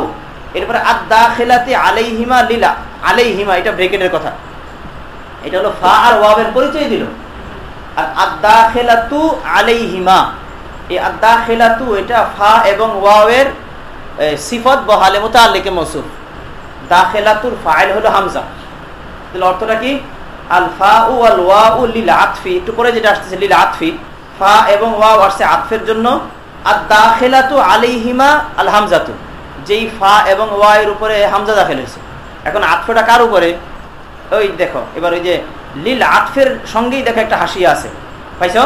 এরপরে আদা খেলাতে আলাইহিমা লীলা, আলাইহিমা এটা ব্রেকেটের কথা। এটা হলো ফা আর ওয়াবের পরিচয় দিল। আর আদা খেলাতু আলাইহিমা, এই আদা খেলাতু এটা ফা এবং ওয়াওয়ের সিফত বহালে মতো আল্লেকে মসুর দাখেলাতুর ফাইল হলো হামজা। তাহলে অর্থটা কি? আল ফা উ আল ওয়া উ লীলা আতফি একটু পরে যেটা আসতেছে লীলা আতফি ফা এবং ওয়াও আসছে আতফের জন্য। আর দাখেলাতু আলিহিমা আল হামজাতু যেই ফা এবং ওয়া এর উপরে হামজা দাখেল হয়েছে। এখন আতফটা কার উপরে? ওই দেখো, এবার ওই যে লীল আতফের সঙ্গেই দেখো একটা হাসিয়া আছে। পাইছ?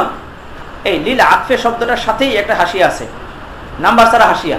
এই লীল আতফের শব্দটার সাথেই একটা হাসিয়া আছে। নাম্বার ছাড়া হাসিয়া।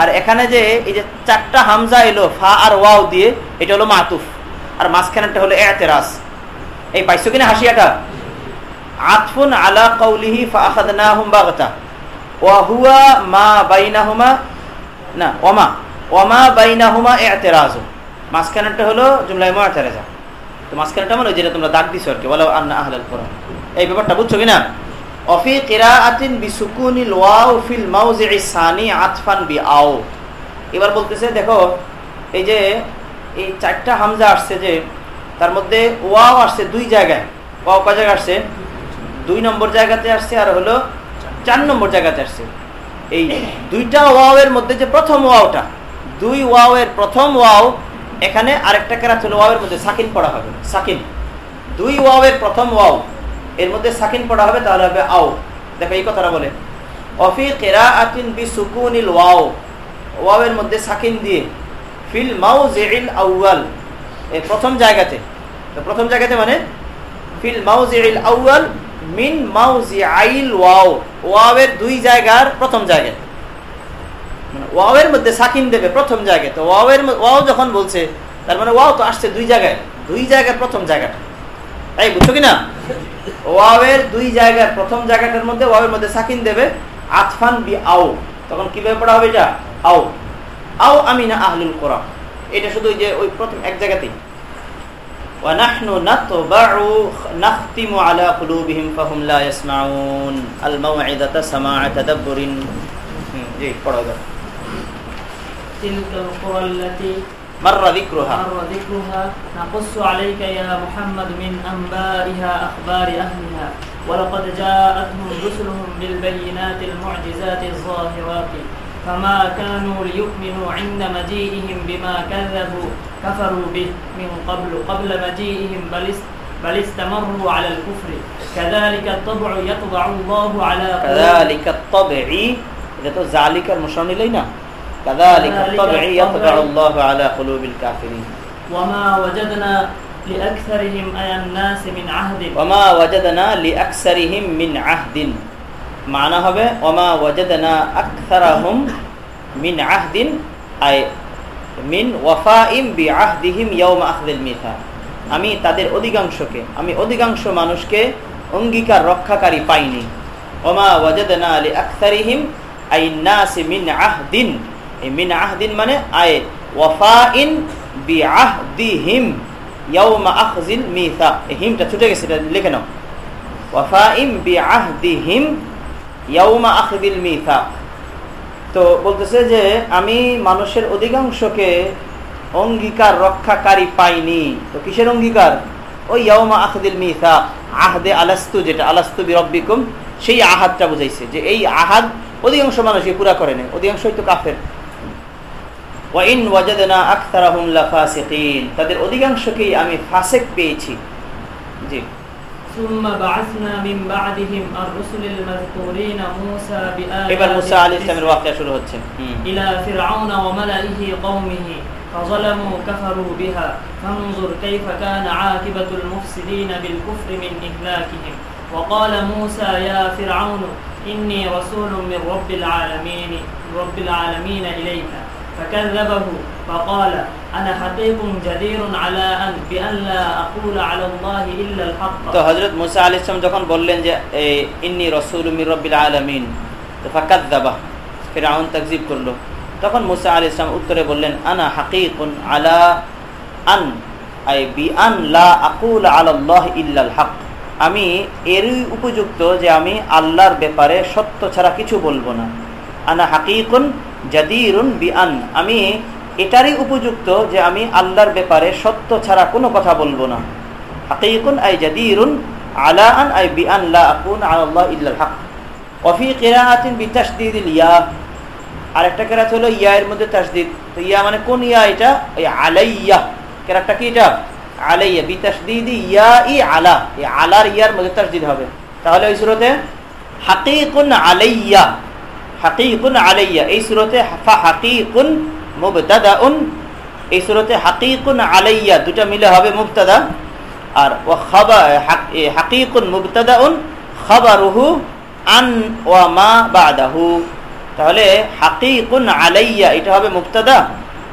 আর এখানে যে এই যে চারটা হামজা এলো, ফা আর ওয়াও দিয়ে, এটা হলো মাতুফ। আর মাঝখানেরটা হলো এতেরাস এই পাইছো কিনা হাসিয়াটা আতফুন আলা কৌলিহি ফাখাদনাহুম বাগতা। ওয়া হুয়া মা বাইনাহুমা, না, ওমা। ওমা বাইনাহুমা এতেরাজু মাঝখানেরটা হলো জুমলাই মুআতারাজা। তো মাঝখানেরটা মানে যেটা তোমরা দাগ দিছো আর কি বলো আন্না আহলাল কোরআন। এই ব্যাপারটা বুঝছ কিনা? অফি কিরাআতিন বিসুকুনিল ওয়াও ফিল মাউজি'i সানি আতফান বি আও। এবার বলতেছে, দেখো, এই যে, এই চারটা হামজা আসছে যে, তার মধ্যে ওয়াও আসছে দুই জায়গায়। ওয়াও কয় জায়গায় আসছে? দুই নম্বর জায়গাতে আসছে আর হলো চার নম্বর জায়গাতে আসছে। এই দুইটা ওয়াওয়ের মধ্যে যে প্রথম ওয়াওটা, দুই ওয়াওয়ের প্রথম ওয়াও, এখানে আরেকটা কেরাত হলো ওয়াওয়ের মধ্যে সাকিন পড়া হবে, সাকিন। দুই ওয়াওয়ের প্রথম ওয়াও এর মধ্যে সাকিন পড়া হবে, তাহলে হবে আও। দেখো, এই কথাটা বলে। অফি কেরা আতিন বি সুকুনিল ওয়াও। ওয়াওয়ের মধ্যে সাকিন দিয়ে। ফিল মাউ জেইল আউয়াল। এই প্রথম জায়গাতে। তো প্রথম জায়গাতে মানে ফিল মাউ জেইল আউয়াল মিন মাউ আইল ওয়াও। ওয়াওয়ের দুই জায়গার প্রথম জায়গায়। মানে ওয়াওয়ের মধ্যে সাকিন দেবে প্রথম জায়গায়। তো ওয়াওয়ের ওয়াও যখন বলছে, তার মানে ওয়াও তো আসছে দুই জায়গায়। দুই জায়গার প্রথম জায়গাটা। তাই বুঝছ কিনা? ওয়াবের দুই জায়গার প্রথম জায়গাটার মধ্যে ওয়াবের মধ্যে সাকিন দেবে, আতফান বি আও। তখন কীভাবে পড়া হবে এটা? আও। আও আমি না আহলুল কোরআন এটা শুধু ওই যে ওই প্রথম এক জায়গাতেই। জি مر ذكرها مر ذكرها نقص عليك يا محمد من أنبائها أخبار أهلها ولقد جاءتهم رسلهم بالبينات المعجزات الظاهرات فما كانوا ليؤمنوا عند مجيئهم بما كذبوا كفروا به من قبل قبل مجيئهم بل بل استمروا على الكفر كذلك الطبع يطبع الله على كذلك الطبع এটা তো জালিকার মুশানি লই না كذلك الطبع يطبع الله على قلوب الكافرين وما وجدنا لأكثرهم أي الناس من عهد وما وجدنا لأكثرهم من عهد মানা হবে ওমা ওয়াজাদনা আকসারাহুম মিন আহদিন আই মিন ওয়াফাইম বি আহদিহিম ইয়াউমা আখদিল মিথা আমি তাদের অধিকাংশকে আমি অধিকাংশ মানুষকে অঙ্গীকার রক্ষাকারী পাইনি ওমা ওয়াজাদনা আলি আকসারিহিম আই নাস মিন আহদিন মিন আহদিন মানে আয় ওয়াফাইন বি আহদিহিম ইয়াউমা আখজিল এই হিমটা ছুটে গেছে লিখে নাও। ওয়াফাইম বি আহদিহিম ইয়াউমা আখদিল মিথাক তো বলতেছে যে, আমি মানুষের অধিকাংশকে অঙ্গীকার রক্ষাকারী পাইনি। তো কিসের অঙ্গীকার? ওই ইয়াউমা আখদিল মিথা আহদে আলাস্তু যেটা, আলাস্তু বিরব্বিকুম, সেই আহাদটা বুঝাইছে যে, এই আহাদ অধিকাংশ মানুষকে পুরা করে নেই, অধিকাংশই তো কাফের। ওয়াইন ওয়াজাদনা আখতারাহুম লাফাসিকিন তাদের অধিকাংশকেই আমি ফাসেক পেয়েছি জি ثم بعثنا من بعدهم الرسل المذكورين موسى এবার মুসা আলী بآيات ইসলামের ওয়াকিয়া শুরু হচ্ছে হুম। إلى فرعون وملئه قومه فظلموا كفروا بها فانظر كيف كان عاقبة المفسدين بالكفر من إهلاكهم وقال موسى يا فرعون إني رسول من رب العالمين رب العالمين إليك فكذبه فقال أنا حقيق جدير على أن بأن لا أقول على الله إلا الحق তো হজরত মুসা আলী ইসলাম যখন বললেন যে এ, ইন্নি রসুল মির রব্বিল আলমিন তো ফাকাত দাবা ফেরাউন তাকজিব করলো তখন মুসা আলী ইসলাম উত্তরে বললেন আনা হাকিকুন আলা আন আই বি আন লা আকুল আলাল্লাহ ইল্লাল হক আমি এরই উপযুক্ত যে আমি আল্লাহর ব্যাপারে সত্য ছাড়া কিছু বলবো না আনা হাকিকুন জাদিরুন বি আন আমি এটারই উপযুক্ত যে আমি আল্লাহর ব্যাপারে সত্য ছাড়া কোনো কথা বলব না। হাকিকুন আই জাদিরুন আলা আন আই বি আন লা আকুন আলাল্লাহ ইল্লাল হক। ওয়াফি কিরাআতিন বিতাশদীদিল ইয়া। আরেকটা কেরাত হলো ইয়া এর মধ্যে তাসদিদ তো ইয়া মানে কোন ইয়া এটা? এই আলাইয়া। কেরাতটা কি এটা? আলাইয়া। বিতাশদীদি ইয়া ই আলা। এই আলার ইয়ার মধ্যে তাসদিদ হবে। তাহলে ওই সূরাতে হাকিকুন আলাইয়া। হাকিকুন আলাইয়া। এই সূরাতে ফা হাকিকুন মুবতাদাউন। এই সূরাতে হাকিকুন আলাইয়া দুটা মিলে হবে মুবতাদা। আর ও খাবার হাকিকুন মুবতাদাউন খাবারুহু আন ওয়া মা বাদাহু। তাহলে হাকিকুন আলাইয়া এটা হবে মুবতাদা।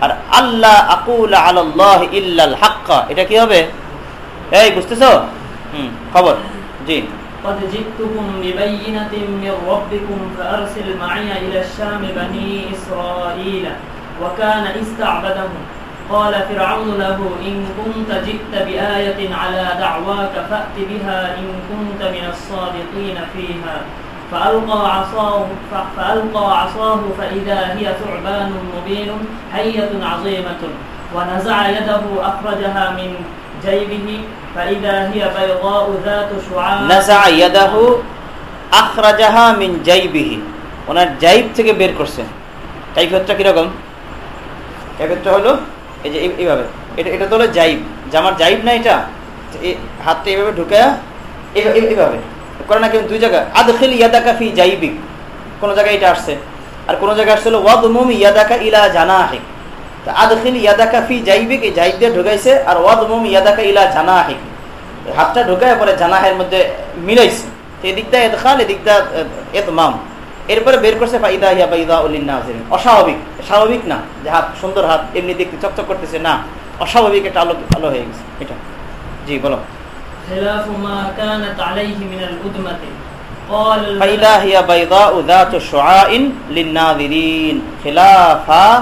আর আল্লাহ আকুল আল্লাহ ইল্লাল হাক্কা, এটা কি হবে? এই, বুঝতেছো? হুম, খবর। জি। قد جئتكم ببينة من ربكم فأرسل معي إلى الشام بني إسرائيل وكان استعبدهم. قال فرعون له إن كنت جئت بآية على دعواك فأت بها إن كنت من الصادقين فيها. فألقى عصاه فألقى عصاه فإذا هي ثعبان مبين حية عظيمة ونزع يده أخرجها من جيبه فإذا هي بيضاء ذات شعاع নাজা ইয়াদাহু আখরাজাহা মিন জাইবিহি ওনার জাইব থেকে বের করছেন কাইফিয়তটা কিরকম কাইফিয়তটা হলো এই যে এই- এইভাবে এটা এটা তো হলো জাইব জামার জাইব না এটা এই হাতটা এইভাবে ঢুকে এইভাবে করে না কেউ দুই জায়গা আদখিল ইয়াদাকা ফি জাইবিক কোন জায়গায় এটা আসছে আর কোন জায়গায় আসছে হলো ওয়াদমুম ইয়াদাকা ইলা জানাহিক তা ঢুকাইছে হাতটা ঢুকায় পরে মিলাইছে। অস্বাভাবিক। স্বাভাবিক না যে হাত সুন্দর হাত এমনি দেখতে চকচক করতেছে না। অস্বাভাবিক একটা আলো আলো হয়ে গেছে। এটা। জি বলো। ফাইদা হিয়া বাইদা উদাত শুআইন লিন্নাযিরিন খিলাফা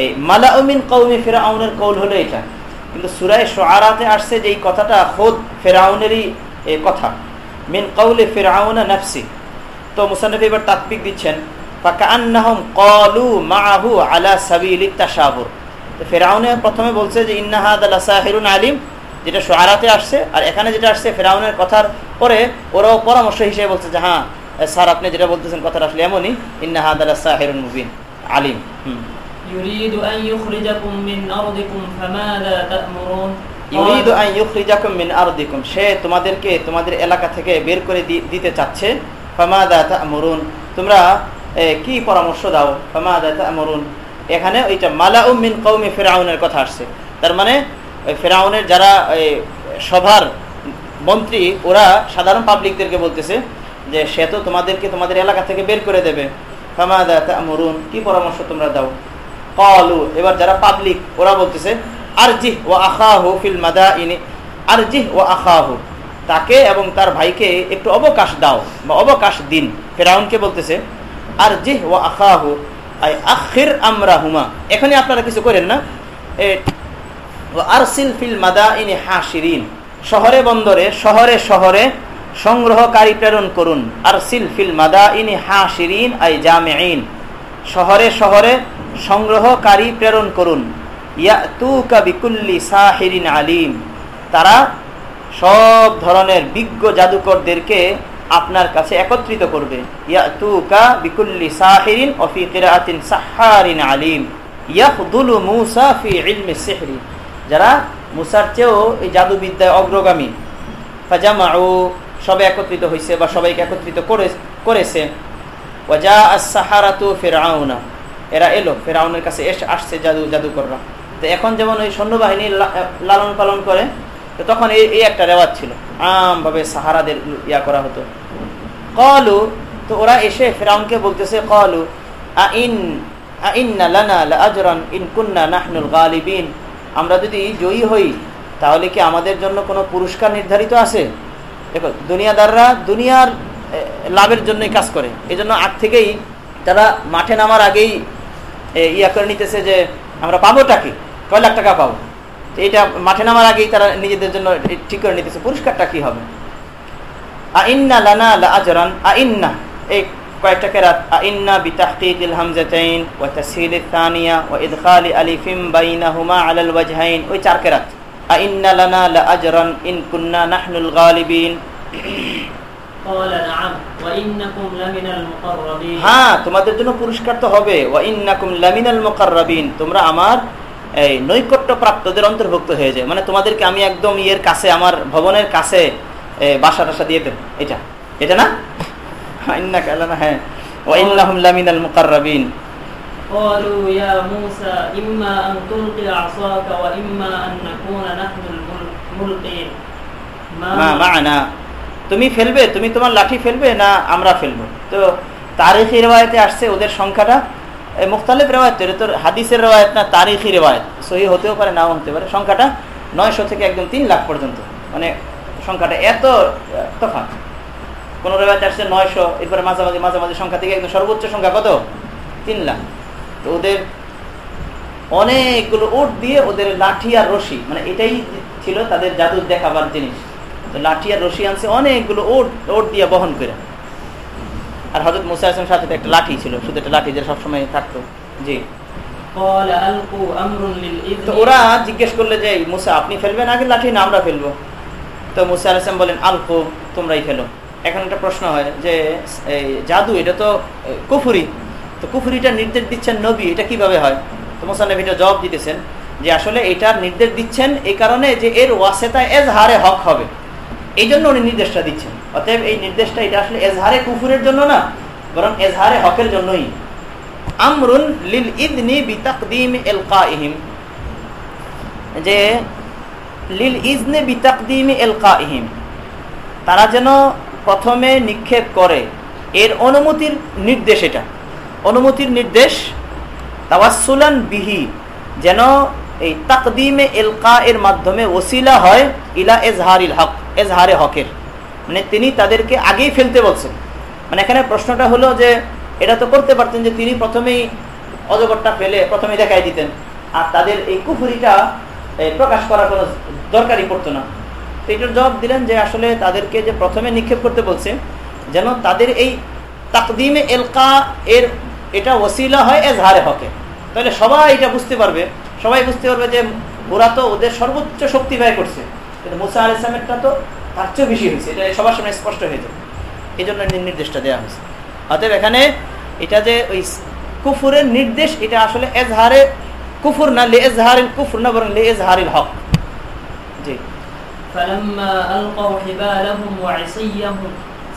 এই মালাউ মিন কওমি ফিরআউনের কওল হলো এটা। কিন্তু সুরায় সোয়ারাতে আসছে যে এই কথাটা খোদ ফেরাউনেরই কথা। মিন কওলি ফিরআউন নাফসি। তো মুসান্নফ এবার তাৎবিক দিচ্ছেন ফাকান্নাহুম ক্বালু মাআহু আলা সাবিলিত তাশাবুর। তো ফেরাউনে প্রথমে বলছে যে ইন্নাহাদ লাসাহিরুন আলিম। যেটা শুআরাতে আসছে, আর এখানে যেটা আসছে ফেরাউনের কথার পরে ওরাও পরামর্শ হিসেবে বলছে যে হ্যাঁ স্যার, আপনি যেটা বলতেছেন কথাটা আসলে এমনই ইন্নাহাদ লাসাহিরুন মুবিন, আলিম। হুম। يريد أن يخرجكم من أرضكم فماذا تأمرون ইউরিদু قال আন ইউখরিজাকুম মিন আরদিকুম সে তোমাদেরকে তোমাদের এলাকা থেকে বের করে দি- দিতে চাচ্ছে ফামাদা তা'মুরুন তোমরা এ, কি পরামর্শ দাও ফামাদা তা'মুরুন এখানে ওইটা মালাউ মিন কওমি ফিরআউনের কথা আসছে তার মানে ওই ফিরআউনের যারা এই, সভার মন্ত্রী ওরা সাধারণ পাবলিকদেরকে বলতেছে যে সে তো তোমাদেরকে তোমাদের এলাকা থেকে বের করে দেবে ফামাদা তা'মুরুন কি পরামর্শ তোমরা দাও কলু এবার যারা পাবলিক ওরা বলতেছে, আরজিহ ও আখাহু ফিল মাদাইনি, আরজিহ ও আখাহু। তাকে এবং তার ভাইকে একটু অবকাশ দাও বা অবকাশ দিন। ফেরাউনকে বলতেছে, আরজিহ ও আখাহু, আই আখির আমরা হুমা এখানে আপনারা কিছু করেন না। আরসিল ফিল মাদাইনি হাসিরিন শহরে বন্দরে, শহরে শহরে সংগ্রহকারী প্রেরণ করুন। আরসিল ফিল মাদাইনি হাসিরিন আই জামিঈন। শহরে শহরে সংগ্রহকারী প্রেরণ করুন। ইয়াতুকা বিকুল্লি সাহিরিন আলিম। তারা সব ধরনের বিজ্ঞ জাদুকরদেরকে আপনার কাছে একত্রিত করবে। ইয়াতুকা বিকুল্লি সাহিরিন অফি কিরাতিন সাহারিন আলিম। ইয়াখদুলু মুসা ফি ইলমি সিহরি। যারা মুসার চেয়েও এই জাদুবিদ্যায় অগ্রগামী, ফাজামাউ, সবে একত্রিত হয়েছে বা সবাইকে একত্রিত করে করেছে। ওয়াজা আসাহারাতু ফেরাউনা এরা এলো, ফেরাউনের কাছে এসে আসছে জাদু, জাদুকররা। তো এখন যেমন ওই সৈন্যবাহিনী লালন পালন করে, তো তখন এই এই একটা রেওয়াজ ছিল। আমভাবে সাহারাদের ইয়া করা হতো। কলু, তো ওরা এসে ফেরাউনকে বলতেছে, কলু আইন লাআজরান ইন কুন্না নাহনুল গালিবিন। আমরা যদি জয়ী হই, তাহলে কি আমাদের জন্য কোনো পুরস্কার নির্ধারিত আছে? দেখো, দুনিয়াদাররা দুনিয়ার লাভের জন্যই কাজ করে। এই জন্য আগ থেকেই তারা মাঠে নামার আগেই ইয়া করে নিতেছে যে, আমরা পাবোটা কি? কয় লাখ টাকা পাবো? এটা মাঠে নামার আগেই তারা নিজেদের জন্য ঠিক করে নিতেছে, পুরস্কারটা কি হবে? আইন্না লানা আজরান আইন্না এই কয়েকটা কেরাত আইন্না বি তাহকিকিল হামজাতাইন ওয়া তাসহিল আত-তানিয়া ওয়া ইদখাল আলিফিন বাইনাহুমা আলাল ওয়াজহাইন। ওই চার কেরাত আইন্না লানা লা আজরান, ইন কুন্না নাহনুল গালিবিন। হ্যাঁ তোমাদের জন্য পুরস্কার তো হবে ওয়া ইন্নাকুম লামিনাল মুকাররাবিন তোমরা আমার এ, এই নৈকট্য প্রাপ্তদের অন্তর্ভুক্ত হয়ে যায় মানে তোমাদেরকে আমি একদম ইয়ের কাছে আমার ভবনের কাছে এ, বাসা টাসা দিয়ে দেব এটা এটা না ইন্নাকা লানা- হ্যাঁ ওয়াইন্নাহুম লামিনাল মুকাররাবিন قالوا يا موسى إما أن تلقي عصاك وإما أن نكون نحن الملقين মা মা'না তুমি ফেলবে, তুমি তোমার লাঠি ফেলবে না আমরা ফেলব? তো তারিখি রেওয়ায়তে আসছে ওদের সংখ্যাটা। মুখতালিফ রেওয়ায়ত এটা তো হাদিসের রেওয়ায়ত না তারিখি রেওয়ায়ত। সহি হতেও পারে, নাও হতে পারে। সংখ্যাটা নয়শো থেকে একদম তিন লাখ পর্যন্ত। মানে সংখ্যাটা এত তফাৎ কোন রেওয়ায়তে আসছে নয়শো, এরপরে মাঝামাঝি মাঝামাঝি সংখ্যা থেকে একদম সর্বোচ্চ সংখ্যা কত? তিন লাখ। তো ওদের অনেকগুলো ওট দিয়ে ওদের লাঠি আর রশি মানে এটাই ছিল তাদের জাদুর দেখাবার জিনিস। তো লাঠি আর রশি আনছে অনেকগুলো ওট ওট দিয়ে বহন করে। আর হজরত মুসা আসলামের সাথে একটা লাঠি ছিল শুধু একটা লাঠি যেটা সবসময় থাকতো। জি। তো ওরা জিজ্ঞেস করলে যে মুসা আপনি ফেলবেন? আগে লাঠি না আমরা ফেলব। তো মুসা আলাম বলেন আলকু তোমরাই ফেলো। এখন একটা প্রশ্ন হয় যে এই জাদু এটা তো কুফুরি। তো কুফুরিটা নির্দেশ দিচ্ছেন নবী এটা কীভাবে হয়? তো মুসা নবী এটা জবাব দিতেছেন যে আসলে এটার নির্দেশ দিচ্ছেন এই কারণে যে এর ওয়াসেতা এজ হারে হক হবে। এই জন্য উনি নির্দেশটা দিচ্ছেন। অতএব এই নির্দেশটা এটা আসলে এজহারে কুফুরের জন্য না, বরং এজহারে হকের জন্যই। আমরুন লিল ইদনি বিতাকদিম ইলকাইহিম যে লিল ইজনে বিতাকদিম ইলকাইহিম তারা যেন প্রথমে নিক্ষেপ করে। এর অনুমতির নির্দেশ এটা। অনুমতির নির্দেশ তাওয়াসুলান বিহি, যেন এই তাকদিমে এলকা এর মাধ্যমে ওসিলা হয় ইলা এজহারিল হক। এজহারে হকের। মানে তিনি তাদেরকে আগেই ফেলতে বলছেন। মানে এখানে প্রশ্নটা হলো যে, এটা তো করতে পারতেন যে তিনি প্রথমেই অজগরটা ফেলে প্রথমেই দেখাই দিতেন। আর তাদের এই কুফুরিটা প্রকাশ করার কোনো দরকারই পড়তো না। তো এটার জবাব দিলেন যে আসলে তাদেরকে যে প্রথমে নিক্ষেপ করতে বলছে, যেন তাদের এই তাকদিমে এলকা এর এটা ওসিলা হয় এজহারে হকে। তাহলে সবাই এটা বুঝতে পারবে। সবাই বুঝতে পারবে যে ওরা তো ওদের সর্বোচ্চ শক্তি ব্যয় করছে। কিন্তু মুসা আল ইসলামেরটা তো তার চেয়েও বেশি হয়েছে এটা সবার সামনে স্পষ্ট হয়ে যাবে এই জন্য নি- নির্দেশটা দেওয়া হয়েছে অতএব এখানে এটা যে ওই স- কুফুরের নির্দেশ এটা আসলে এজহারে কুফুর না লে এজহারিল কুফুর না বরং লে এজহারিল হক জি فلما ألقوا حبالهم وعصيهم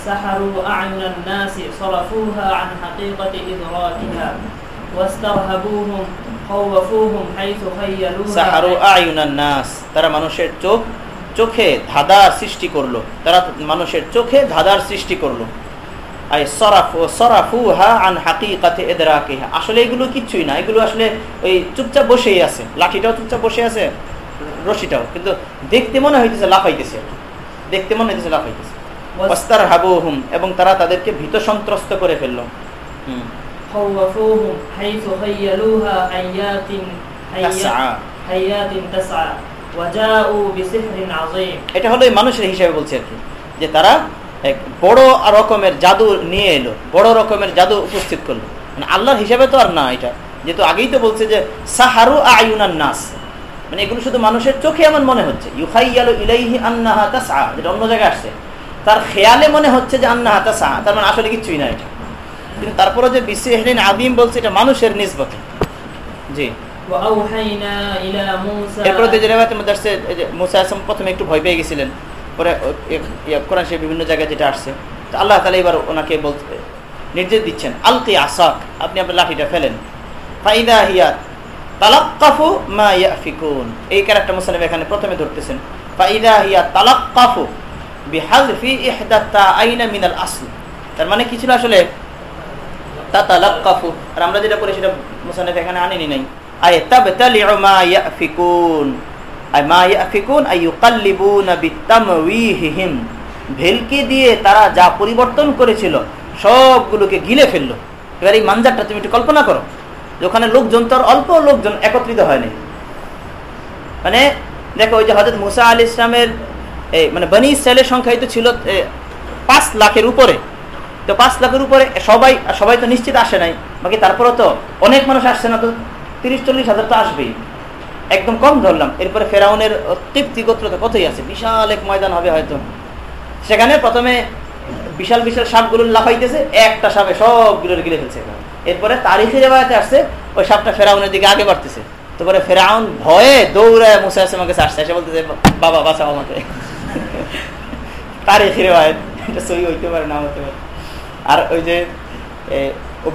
سحروا أعين الناس صرفوها عن حقيقة إدراكها واسترهبوهم خوفوهم حيث خيلوها সাহারু আয়ুনান নাস তারা মানুষের চোখ চোখে ধাঁধার সৃষ্টি করল। তারা মানুষের চোখে ধাঁধার সৃষ্টি করল। আসলে এগুলো কিচ্ছুই না। এগুলো আসলে ওই চুপচাপ বসেই আছে। লাঠিটাও চুপচাপ বসে আছে রশিটাও। কিন্তু দেখতে মনে হইতেছে লাফাইতেছে দেখতে মনে হইতেছে লাফাইতেছে। অস্তার হাবু হুম এবং তারা তাদেরকে ভীত সন্ত্রস্ত করে ফেলল। হুম। হাইয়াতিন তাসআ। এটা হলো মানুষের হিসাবে বলছে আর কি, যে তারা এক বড় রকমের জাদু নিয়ে এলো, বড় রকমের জাদু উপস্থিত করল। মানে আল্লাহর হিসাবে তো আর না এটা। যেহেতু আগেই তো বলছে যে, সাহারু আয়ুনার নাস। মানে এগুলো শুধু মানুষের চোখে এমন মনে হচ্ছে। ইউহাইয়ালো ইলাইহি আন্নাহা তাসা যেটা অন্য জায়গায় আসছে। তার খেয়ালে মনে হচ্ছে যে আন্না হাতা সাহা তার মানে আসলে কিছুই না এটা। কিন্তু তারপরে যে বিশ্ব আদিম বলছে, এটা মানুষের নিসবতে। জি। এরপরে যে রেওয়ায়তের মধ্যে আসছে মুসা আসলাম প্রথমে একটু ভয় পেয়ে গেছিলেন। পরে কোরআন শরীফ বিভিন্ন জায়গায় যেটা আসছে। তো আল্লাহ তালা এবার ওনাকে বলতে নির্দেশ দিচ্ছেন, আলকি আসাক, আপনি আপনার লাঠিটা ফেলেন। ফাইদা হিয়া তালাক্কাফু মা ইয়াফিকুন। এই ক্যারেক্টার মুসলিম এখানে প্রথমে ধরতেছেন। ফাইদা হিয়া তালাক্কাফু বিহাজফি ইহদাত্তা আইনা মিনাল আসল। তার মানে কি ছিল আসলে? তা তালাক্কাফু আর আমরা যেটা করি সেটা মুসানিফ এখানে আনিনি নাই। আয় তাবতালিউ মা ইয়াফিকুন আয় মা ইয়াফিকুন আই ইউকাল্লিবুনা বিতামউইহিহিম ভেলকি দিয়ে তারা যা পরিবর্তন করেছিল, সবগুলোকে গিলে ফেলল। এবার এই মানজারটা তুমি একটু কল্পনা করো ওখানে লোকজন তো অল্প লোকজন একত্রিত হয়নি। মানে দেখো, ওই যে হজরত মুসা আলী ইসলামের এই মানে বনি ইসরায়েলের সংখ্যাই তো ছিল পাঁচ লাখের উপরে। তো পাঁচ লাখের উপরে সবাই সবাই তো নিশ্চিত আসে নাই। বাকি তারপরে তো অনেক মানুষ আসছে না তো? তিরিশ, চল্লিশ হাজার তো আসবেই। একদম কম ধরলাম। এরপরে ফেরাউনের তৃপ্তি গোত্রতা কতই আছে? বিশাল এক ময়দান হবে হয়তো। সেখানে প্রথমে বিশাল বিশাল সাপগুলো লাফাইতেছে, একটা সাপে সবগুলোর গিলে ফেলছে এরপরে তারিখে রেবায়তে আসছে, ওই সাপটা ফেরাউনের দিকে আগে বাড়তেছে। তারপরে ফেরাউন ভয়ে দৌড়ায় মুসা আসলামের কাছে আসছে, এসে বলতে বাবা, বাঁচাও আমাকে। তারই ফিরে এটা সই হইতে পারে, না হতে পারে। আর ওই যে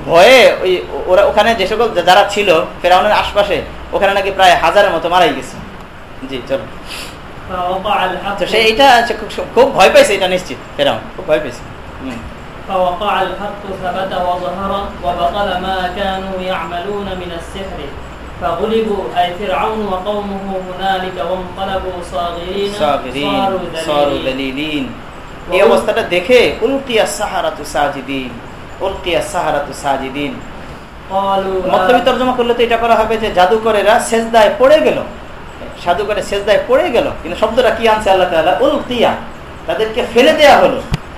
ভয়ে ওই ওরা ওখানে যে সকল যারা ছিল ফেরাউনের আশপাশে ওখানে নাকি প্রায় হাজারের মতো মারাই গেছে জি চলো فوقع الحق তো সে এটা সে খুব- খুব ভয় পাইছে এটা নিশ্চিত ফেরাউন খুব ভয় পাইছে হুম। فوقع الحق ثبت وظهر وبطل ما كانوا يعملون من السحر فغلبوا أي فرعون وقومه هنالك وانقلبوا صاغرين সাবিরিন, صاروا সারু ذليلين দালিলিন। এই অবস্থাটা দেখে উলকিয়া সাহারাতু সাজিদিন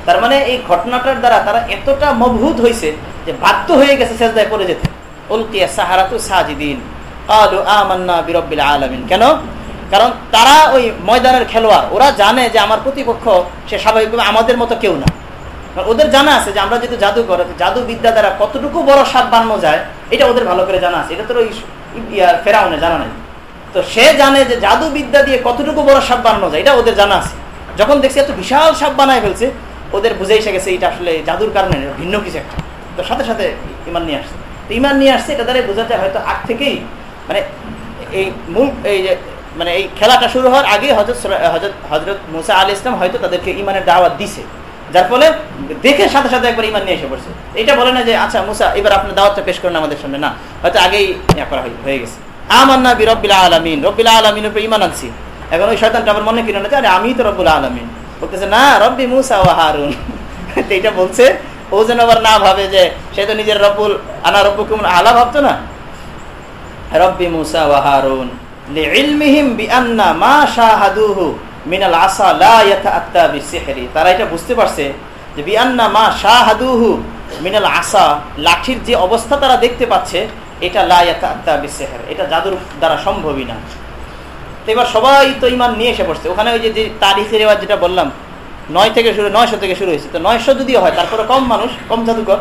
তার মানে এই ঘটনাটার দ্বারা তারা এতটা মভুত হয়েছে যে বাধ্য হয়ে গেছে সেজদায় পড়ে যেতে। উল্কিয়া সাহারাতু আলু আলমিন। কেন? কারণ তারা ওই ময়দানের খেলোয়াড়। ওরা জানে যে আমার প্রতিপক্ষ সে স্বাভাবিকভাবে আমাদের মতো কেউ না। ওদের জানা আছে যে আমরা যেহেতু জাদু করে জাদু বিদ্যা দ্বারা কতটুকু বড় সাপ বানানো যায়, এটা ওদের ভালো করে জানা আছে। এটা তো ওই ফেরাউনে জানা নাই। তো সে জানে যে জাদু বিদ্যা দিয়ে কতটুকু বড় সাপ বানানো যায়, এটা ওদের জানা আছে। যখন দেখছি এত বিশাল সাপ বানায় ফেলছে, ওদের বুঝে এসে গেছে এটা আসলে জাদুর কারণে ভিন্ন কিছু একটা। তো সাথে সাথে ইমান নিয়ে আসছে। তো ইমান নিয়ে আসছে, এটা দ্বারা বোঝা যায় হয়তো আগ থেকেই মানে এই মূল এই যে মানে এই খেলাটা শুরু হওয়ার আগে হজরত হজরত হজরত মুসা আলী ইসলাম হয়তো তাদেরকে ইমানের দাওয়াত দিছে। যার ফলে দেখে সাথে সাথে একবার ইমান নিয়ে এসে পড়ছে। এটা বলে না যে আচ্ছা মুসা, এবার আপনার দাওয়াতটা পেশ করেন আমাদের সামনে। না, হয়তো আগেই করা হয়ে- গেছে। আমান্না বি রব্বিল আলামিন। রব্বিল আলামিনের উপর ইমান আনছি। এখন ওই শয়তানটা আবার মনে কিনে না আরে আমি তো রব্বুল আলামিন। বলতেছে, না, রব্বি মুসা ও হারুন। এটা বলছে, ও যেন আবার না ভাবে যে, সে তো নিজের রব্বুল, আনা রব্বুকুম আলা ভাবতো না? রব্বি মুসা ওয়া হারুন লিইলমিহিম বিআন্না মা শাহাদুহু। মিনাল আসা লা ইয়াতাআত্তা বিসিহরি। তারা এটা বুঝতে পারছে যে বিআন্না মা শাহাদুহু মিনাল আসা লাঠির যে অবস্থা তারা দেখতে পাচ্ছে, এটা লা ইয়াতাআত্তা বিসিহর। এটা জাদুর দ্বারা সম্ভবই না। তো এবার সবাই তো ইমান নিয়ে এসে পড়ছে। ওখানে ওই যে তারিখের এবার যেটা বললাম, নয় থেকে শুরু, নয়শো থেকে শুরু হয়েছে। তো নয়শো যদিও হয় তারপরে কম মানুষ, কম জাদুকর,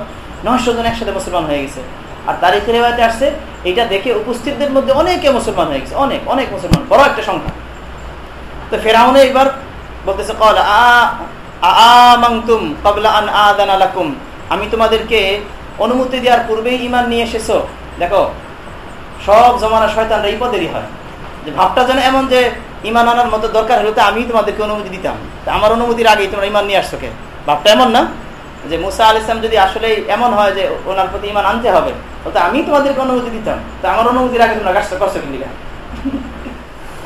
নয়শো জন একসাথে মুসলমান হয়ে গেছে। আর তারিখের রেওয়াতে আসছে এটা দেখে উপস্থিতদের মধ্যে অনেকে মুসলমান হয়ে গেছে। অনেক অনেক মুসলমান, বড় একটা সংখ্যা। তো ফেরাউনে এবার বলতেছে, কল আমাংতুম কবলা আন আদান আলাকুম আমি তোমাদেরকে অনুমতি দেওয়ার পূর্বেই ইমান নিয়ে এসেছ। দেখো, সব জমানা শয়তানরা এই পদেরই হয়। যে ভাবটা যেন এমন যে ইমান আনার মতো দরকার হলে, তো আমি তোমাদেরকে অনুমতি দিতাম। তা আমার অনুমতির আগেই তোমরা ইমান নিয়ে আসছো কে? ভাবটা এমন না? যে মুসা আল ইসলাম যদি আসলে এমন হয় যে ওনার প্রতি ইমান আনতে হবে তো আমি তোমাদেরকে অনুমতি দিতাম। তা আমার অনুমতির আগে তোমরা কাজটা করছ কিনা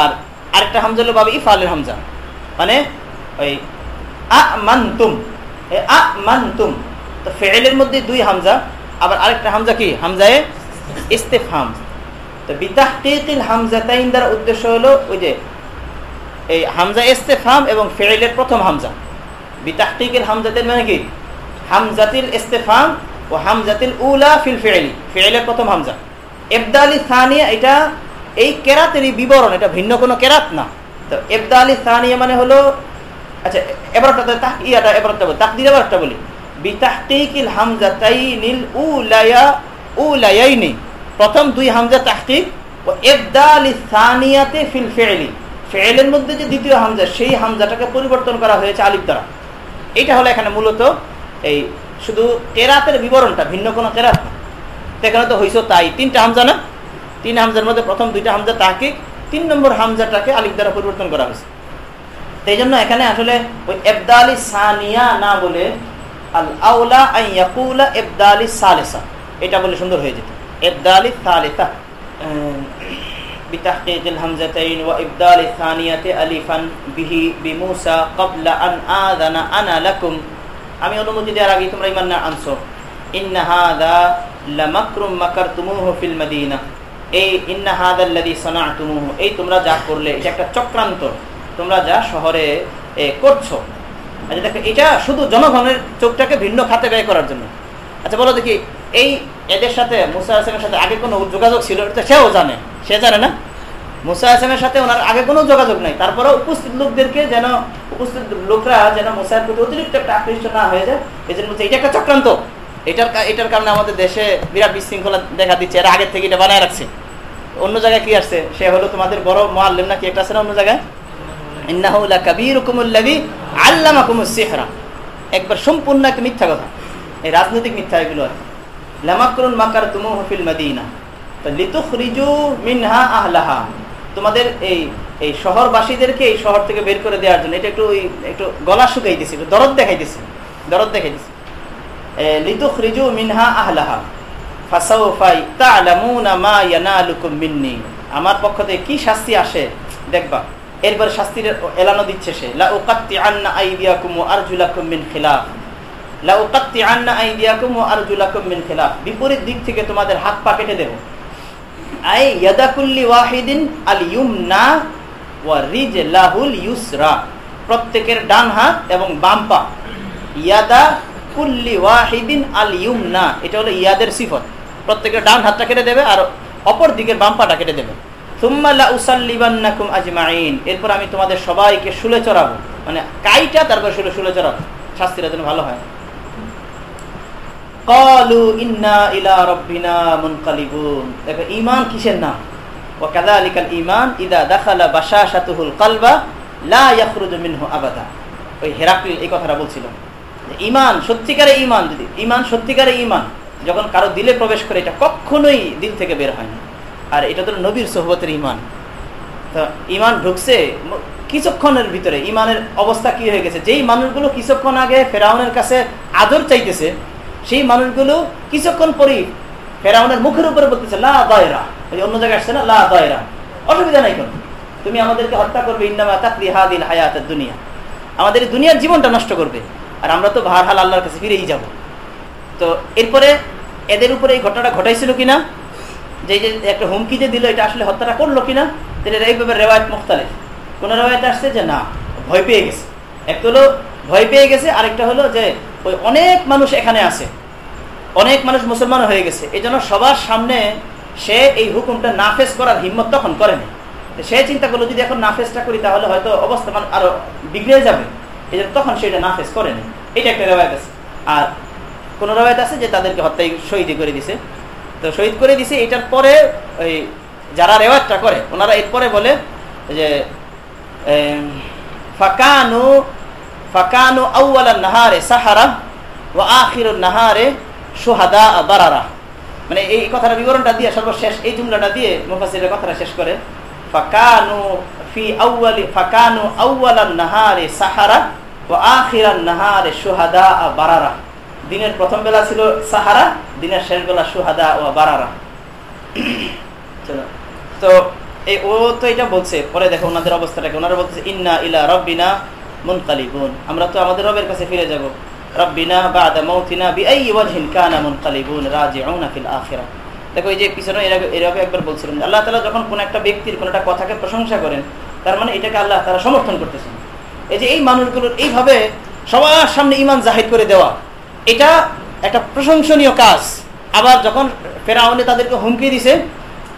আর আরেকটা হামজা হলো বাবা ইফালের হামজা। মানে ওই আ মানতুম আ মানতুম তো ফেলের মধ্যে দুই হামজা, আবার আরেকটা হামজা কি? হামজায়ে ইস্তেফাম তো বিতাহকিকিল হামজাতাইন দ্বারা উদ্দেশ্য হলো ওই যে এই হামজা ইস্তেফাম এবং ফেলের প্রথম হামজা। বিতাহকিকিল হামজাতের মানে কি? হামজাতিল ইস্তেফাম ও হামজাতিল উলা ফিল ফেলি ফেলের প্রথম হামজা। এবদালি সানিয়া, এটা এই কেরাতেরই বিবরণ, এটা ভিন্ন কোনো কেরাত না। তো এবদালি সানিয়া মানে হলো আচ্ছা এবারটা ইয়াটা, এবারটা বলি, তাকদির এবারটা বলি। বিতাহকিকিল হামজাতাইনিল উলায়া, উলায়াইনি। প্রথম দুই হামজা তাহকিক ও এবদালি সানিয়াতে ফিল ফেলি ফেলের মধ্যে যে দ্বিতীয় হামজা, সেই হামজাটাকে পরিবর্তন করা হয়েছে আলিফ দ্বারা। এটা হলো এখানে মূলত এই শুধু কেরাতের বিবরণটা, ভিন্ন কোনো কেরাত না। তো এখানে তো হয়েছে তাই। তিনটা হামজা না? তিন হামজার মধ্যে প্রথম দুইটা হামজা তাহকিক তিন নম্বর হামজাটাকে আলিফ দ্বারা পরিবর্তন করা হয়েছে তো এই জন্য এখানে আসলে ওই এবদালি সানিয়া না বলে আল আউলা আই ইয়াকুলা এবদালি সালেসা এটা বলে সুন্দর হয়ে যেত এবদালি সালেসা بتحقيق الهمزتين وإبدال الثانية ألفا به بموسى قبل أن آذن أنا لكم আমি অনুমতি দেওয়ার আগে তোমরা ইমান না আনছো ইন্না হাদা লামাকরুম মাকারতুমুহু ফিল মাদিনা এই ইন্না হাদাল্লাদি সানা এই তোমরা যা করলে, এটা একটা চক্রান্ত। তোমরা যা শহরে করছ। আচ্ছা দেখো, এটা শুধু জনগণের চোখটাকে ভিন্ন খাতে ব্যয় করার জন্য। আচ্ছা বলো দেখি, এই এদের সাথে মুসা হাসানের সাথে আগে কোনো যোগাযোগ ছিল? সেও জানে, সে জানে না। মুসা হাসানের সাথে ওনার আগে কোনো যোগাযোগ নাই। তারপরে উপস্থিত লোকদেরকে যেন, উপস্থিত লোকরা যেন মুসার প্রতি অতিরিক্ত একটা আকৃষ্ট না হয়ে যায়, এই জন্য এটা একটা চক্রান্ত। এটার এটার কারণে আমাদের দেশে বিরাট বিশৃঙ্খলা দেখা দিচ্ছে। এরা আগের থেকে এটা বানায় রাখছে। অন্য জায়গায় কি আসছে? সে হলো তোমাদের বড় মোয়াল্লিম না কি একটা আছে না অন্য জায়গায়? ইন্নাহু লাকাবীরুকুমুল্লাযী আল্লামাকুমুস সিহরা। একবার সম্পূর্ণ একটা মিথ্যা কথা। এই রাজনৈতিক মিথ্যা এগুলো আর লামাকরুন মাকার তুমু ফিল মাদিনা। তো লিতুখরিজু মিনহা আহলাহা। তোমাদের এই এই শহরবাসীদেরকে এই শহর থেকে বের করে দেওয়ার জন্য। এটা একটু একটু গলা শুকাইতেছে, একটু দরদ দেখাইতেছে দরদ দেখাইতেছে। লিতুখরিজু মিনহা আহলাহা। আমার পক্ষ থেকে কি শাস্তি আসে? দেখবা, এরপর শাস্তির এলানো দিচ্ছে সে। বিপরীত দিক থেকে তোমাদের হাত পা কেটে দেব। প্রত্যেকের ডান হাত এবং বাম পা। ইয়াদা কুল্লি ওয়াহিদিন আল ইউমনা। এটা হলো ইয়াদের সিফত। প্রত্যেকের ডান হাতটা কেটে দেবে আর অপর দিকের বাম পাটা কেটে দেবে। এরপর আমি তোমাদের সবাইকে শুলে চড়াবো। মানে কাইটা তারপর শুলে শুলে চড়াবো। শাস্তিটা যেন ভালো হয়। কিসের নাম? লা আবাদা। এই কথাটা বলছিল সত্যিকারের ঈমান যদি ঈমান, সত্যিকারের ঈমান। যখন কারও দিলে প্রবেশ করে, এটা কখনোই দিল থেকে বের হয় না। আর এটা তো নবীর সোহবতের ইমান তো ঈমান ঢুকছে কিছুক্ষণের ভিতরে। ইমানের অবস্থা কি হয়ে গেছে? যেই মানুষগুলো কিছুক্ষণ আগে ফেরাউনের কাছে আদর চাইতেছে, সেই মানুষগুলো কিছুক্ষণ পরেই ফেরাউনের মুখের উপরে বলতেছে, লা দায়রা। ওই অন্য জায়গায় আসছে না? লা দায়রা। অসুবিধা নাই কোনো। তুমি আমাদেরকে হত্যা করবে, ইন্নামা তাকরি হাদিল হায়াতের দুনিয়া আমাদের দুনিয়ার জীবনটা নষ্ট করবে। আর আমরা তো ভার হাল আল্লাহর কাছে ফিরেই যাব। তো এরপরে এদের উপরে এই ঘটনাটা ঘটাইছিল কিনা? যে যে একটা হুমকি যে দিল, এটা আসলে হত্যাটা করল কিনা? তাহলে এই ব্যাপারে রেওয়ায়ত মুখতালিফ কোন রেওয়ায়ত আসছে যে না, ভয় পেয়ে গেছে। একটা হলো ভয় পেয়ে গেছে, আরেকটা হলো যে ওই অনেক মানুষ এখানে আছে। অনেক মানুষ মুসলমান হয়ে গেছে। এই জন্য সবার সামনে সে এই হুকুমটা নাফেজ করার হিম্মত তখন করেনি। সে চিন্তা করল, যদি এখন নাফেজটা করি, তাহলে হয়তো অবস্থা আরও বিগড়ে যাবে। এই তখন সেটা নাফেজ করেনি। এটা একটা রেওয়ায়ত আছে। আর কোন রেওয়ায়ত আছে যে তাদেরকে হত্যায় শহীদ করে দিছে? তো শহীদ করে দিছে, এটার পরে ওই যারা রেওয়াজটা করে, ওনারা এরপরে বলে যে ফাকানু ফাকানু আউ্বাল নাহারে সাহারা ও আখির নাহারে সুহাদা বারারা। মানে এই কথাটা বিবরণটা দিয়ে সর্বশেষ এই জুমলাটা দিয়ে মুফাসিরের কথাটা শেষ করে, ফাকানু ফি আউ্বালি ফাকানু আউ্বাল নাহারে সাহারা ও আখির নাহারে সুহাদা বারারা। দিনের প্রথম বেলা ছিল সাহারা, দিনের শেষ বেলা সুহাদা ও বারারা। তো এই ও তো এটা বলছে, পরে দেখো ওনাদের অবস্থাটাকে ওনারা বলতেছে, ইন্না ইলা রব্বিনা মুনকালিবুন। আমরা তো আমাদের রবের কাছে ফিরে যাব। রব্বিনা বাদা মাউতিনা বিআই ওয়াজহিন কানা মুনকালিবুন রাজিউনা ফিল আখিরাহ দেখো এই যে পিছনে এর আগে এর আগে একবার বলছিলেন, আল্লাহ তাআলা যখন কোন একটা ব্যক্তির কোন একটা কথাকে প্রশংসা করেন, তার মানে এটাকে আল্লাহ তাআলা সমর্থন করতেছেন। এই যে এই মানুষগুলোর এইভাবে সবার সামনে ইমান জাহির করে দেওয়া এটা একটা প্রশংসনীয় কাজ। আবার যখন ফেরাউনে তাদেরকে হুমকি দিছে,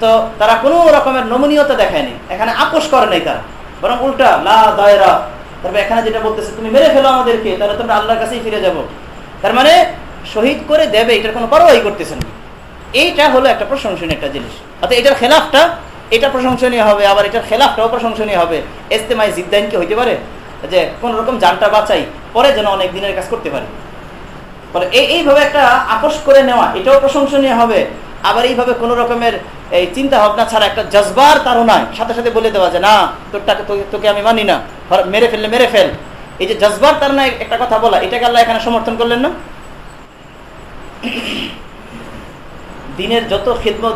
তো তারা কোনো রকমের নমনীয়তা দেখায়নি। এখানে আপোষ করে নাই তারা। বরং উল্টা, লা দায়রা। তারপরে এখানে যেটা বলতেছে, তুমি মেরে ফেলো আমাদেরকে, তাহলে তোমরা আল্লাহর কাছেই ফিরে যাব। তার মানে শহীদ করে দেবে, এটার কোনো পরোয়াই করতেছেন না। এইটা হলো একটা প্রশংসনীয় একটা জিনিস। অর্থাৎ এটার খেলাফটা, এটা প্রশংসনীয় হবে, আবার এটার খেলাফটাও প্রশংসনীয় হবে। এস্তেমাই জিদ্দাইন কি হইতে পারে? যে কোন রকম জানটা বাঁচাই, পরে যেন অনেক দিনের কাজ করতে পারে। ফলে এই এইভাবে একটা আপোষ করে নেওয়া, এটাও প্রশংসনীয় হবে। আবার এইভাবে কোন রকমের এই চিন্তা ভাবনা ছাড়া একটা জজবার তারও নয় সাথে সাথে বলে দেওয়া যে, না, তোরটাকে তোকে- তোকে আমি মানি না। মেরে ফেললে মেরে ফেল। এই যে জজবার তার না একটা কথা বলা, এটাকে আল্লাহ এখানে সমর্থন করলেন না? দিনের যত খিদমত,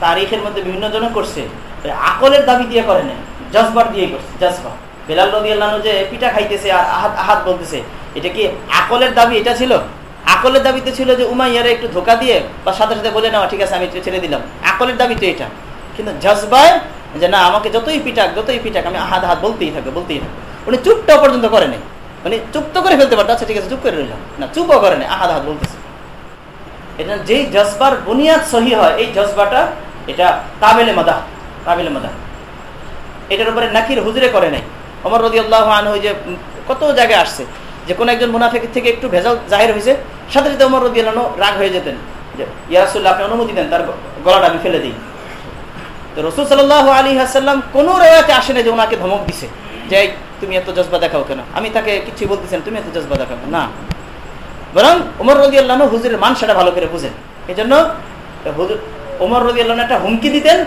তারিখের মধ্যে বিভিন্ন জন করছে আকলের দাবি দিয়ে করে না জজবার দিয়ে করছে, জজবা। বেলাল রদি আল্লাহ যে পিঠা খাইতেছে আর আহাত আহাত বলতেছে, এটা কি আকলের দাবি? এটা ছিল? আকলের দাবিতে ছিল যে উমাইয়ারে একটু ধোকা দিয়ে বা সাথে সাথে বলে নেওয়া ঠিক আছে, আমি ছেড়ে দিলাম। আকলের দাবি তো এটা। কিন্তু জজবায় যে, না, আমাকে যতই পিটাক যতই পিটাক আমি হাত হাত বলতেই থাকবে বলতেই থাকবে। উনি চুপটা পর্যন্ত করে নেই। উনি চুপ তো করে ফেলতে পারতো আচ্ছা ঠিক আছে, চুপ করে রইলাম। না, চুপও করে নেই আহাদ হাত বলতেছে। এটা যেই জজবার বুনিয়াদ সহি হয়, এই জজবাটা এটা কাবেলে মাদা কাবেলে মাদা এটার উপরে নাকির হুজরে করে নাই। অমর রদি আল্লাহ আনহু যে কত জায়গায় আসছে যে কোন একজন মুনাফিক থেকে একটু ভেজাল জাহির হয়েছে, সাথে সাথে অমর রদি আল্লাহ রাগ হয়ে যেতেন যে ইয়ারসুল্লাহ আপনি অনুমতি দেন, তার গলাটা আমি ফেলে দিই। তো রসুল সাল্লাহ আলী হাসাল্লাম কোন রেওয়াতে আসে না যে ওনাকে ধমক দিছে, যে তুমি এত জজবা দেখাও কেন? আমি তাকে কিছু বলতেছেন তুমি এত জজবা দেখাও না। বরং উমর রদি আল্লাহ হুজুরের মান সেটা ভালো করে বুঝেন। এই জন্য হুজুর উমর রদি আল্লাহ একটা হুমকি দিতেন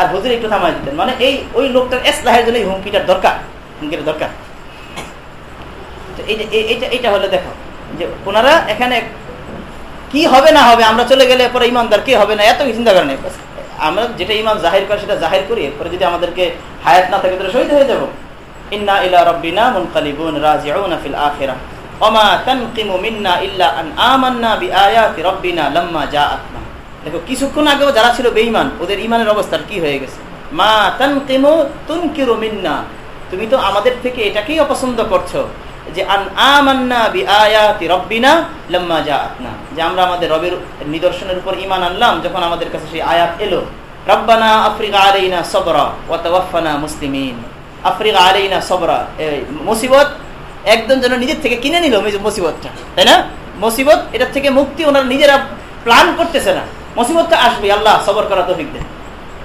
আর হুজুর একটু থামাই দিতেন। মানে এই, ওই লোকটার এসলাহের জন্য এই হুমকিটার দরকার। হুমকির দরকার। এইটা এইটা হলে দেখো, যে ওনারা এখানে কি হবে না হবে, আমরা চলে গেলে পরে ইমানদার, কে হবে না, এত চিন্তা করেন আমরা যেটা ইমান জাহির করে সেটা জাহির করি, এরপরে যদি আমাদেরকে হায়াত না থাকে, তাহলে শহীদ হয়ে যাব। কিছুক্ষণ যারা ছিল বেঈমান, ওদের ইমানের অবস্থার কি হয়ে গেছে? মা তানকিমু তুনকিরু মিন্না তুমি তো আমাদের থেকে এটাকেই অপছন্দ করছ যে রব্বিনা যে আমরা আমাদের রবের নিদর্শনের উপর ঈমান আনলাম, যখন আমাদের কাছে সেই আয়াত এলো, রব্বানা আফরিকা আলাইনা সবরা ওয়া তাওয়াফানা মুসলিমিন। আফরিকা আলাইনা সবরা মুসিবত একদম যেন নিজের থেকে কিনে নিল মুসিবতটা, তাই না? মুসিবত এটার থেকে মুক্তি ওনারা নিজেরা প্ল্যান করতেছে না। মুসিবতটা আসবে আল্লাহ সবর করা তৌফিক দেন।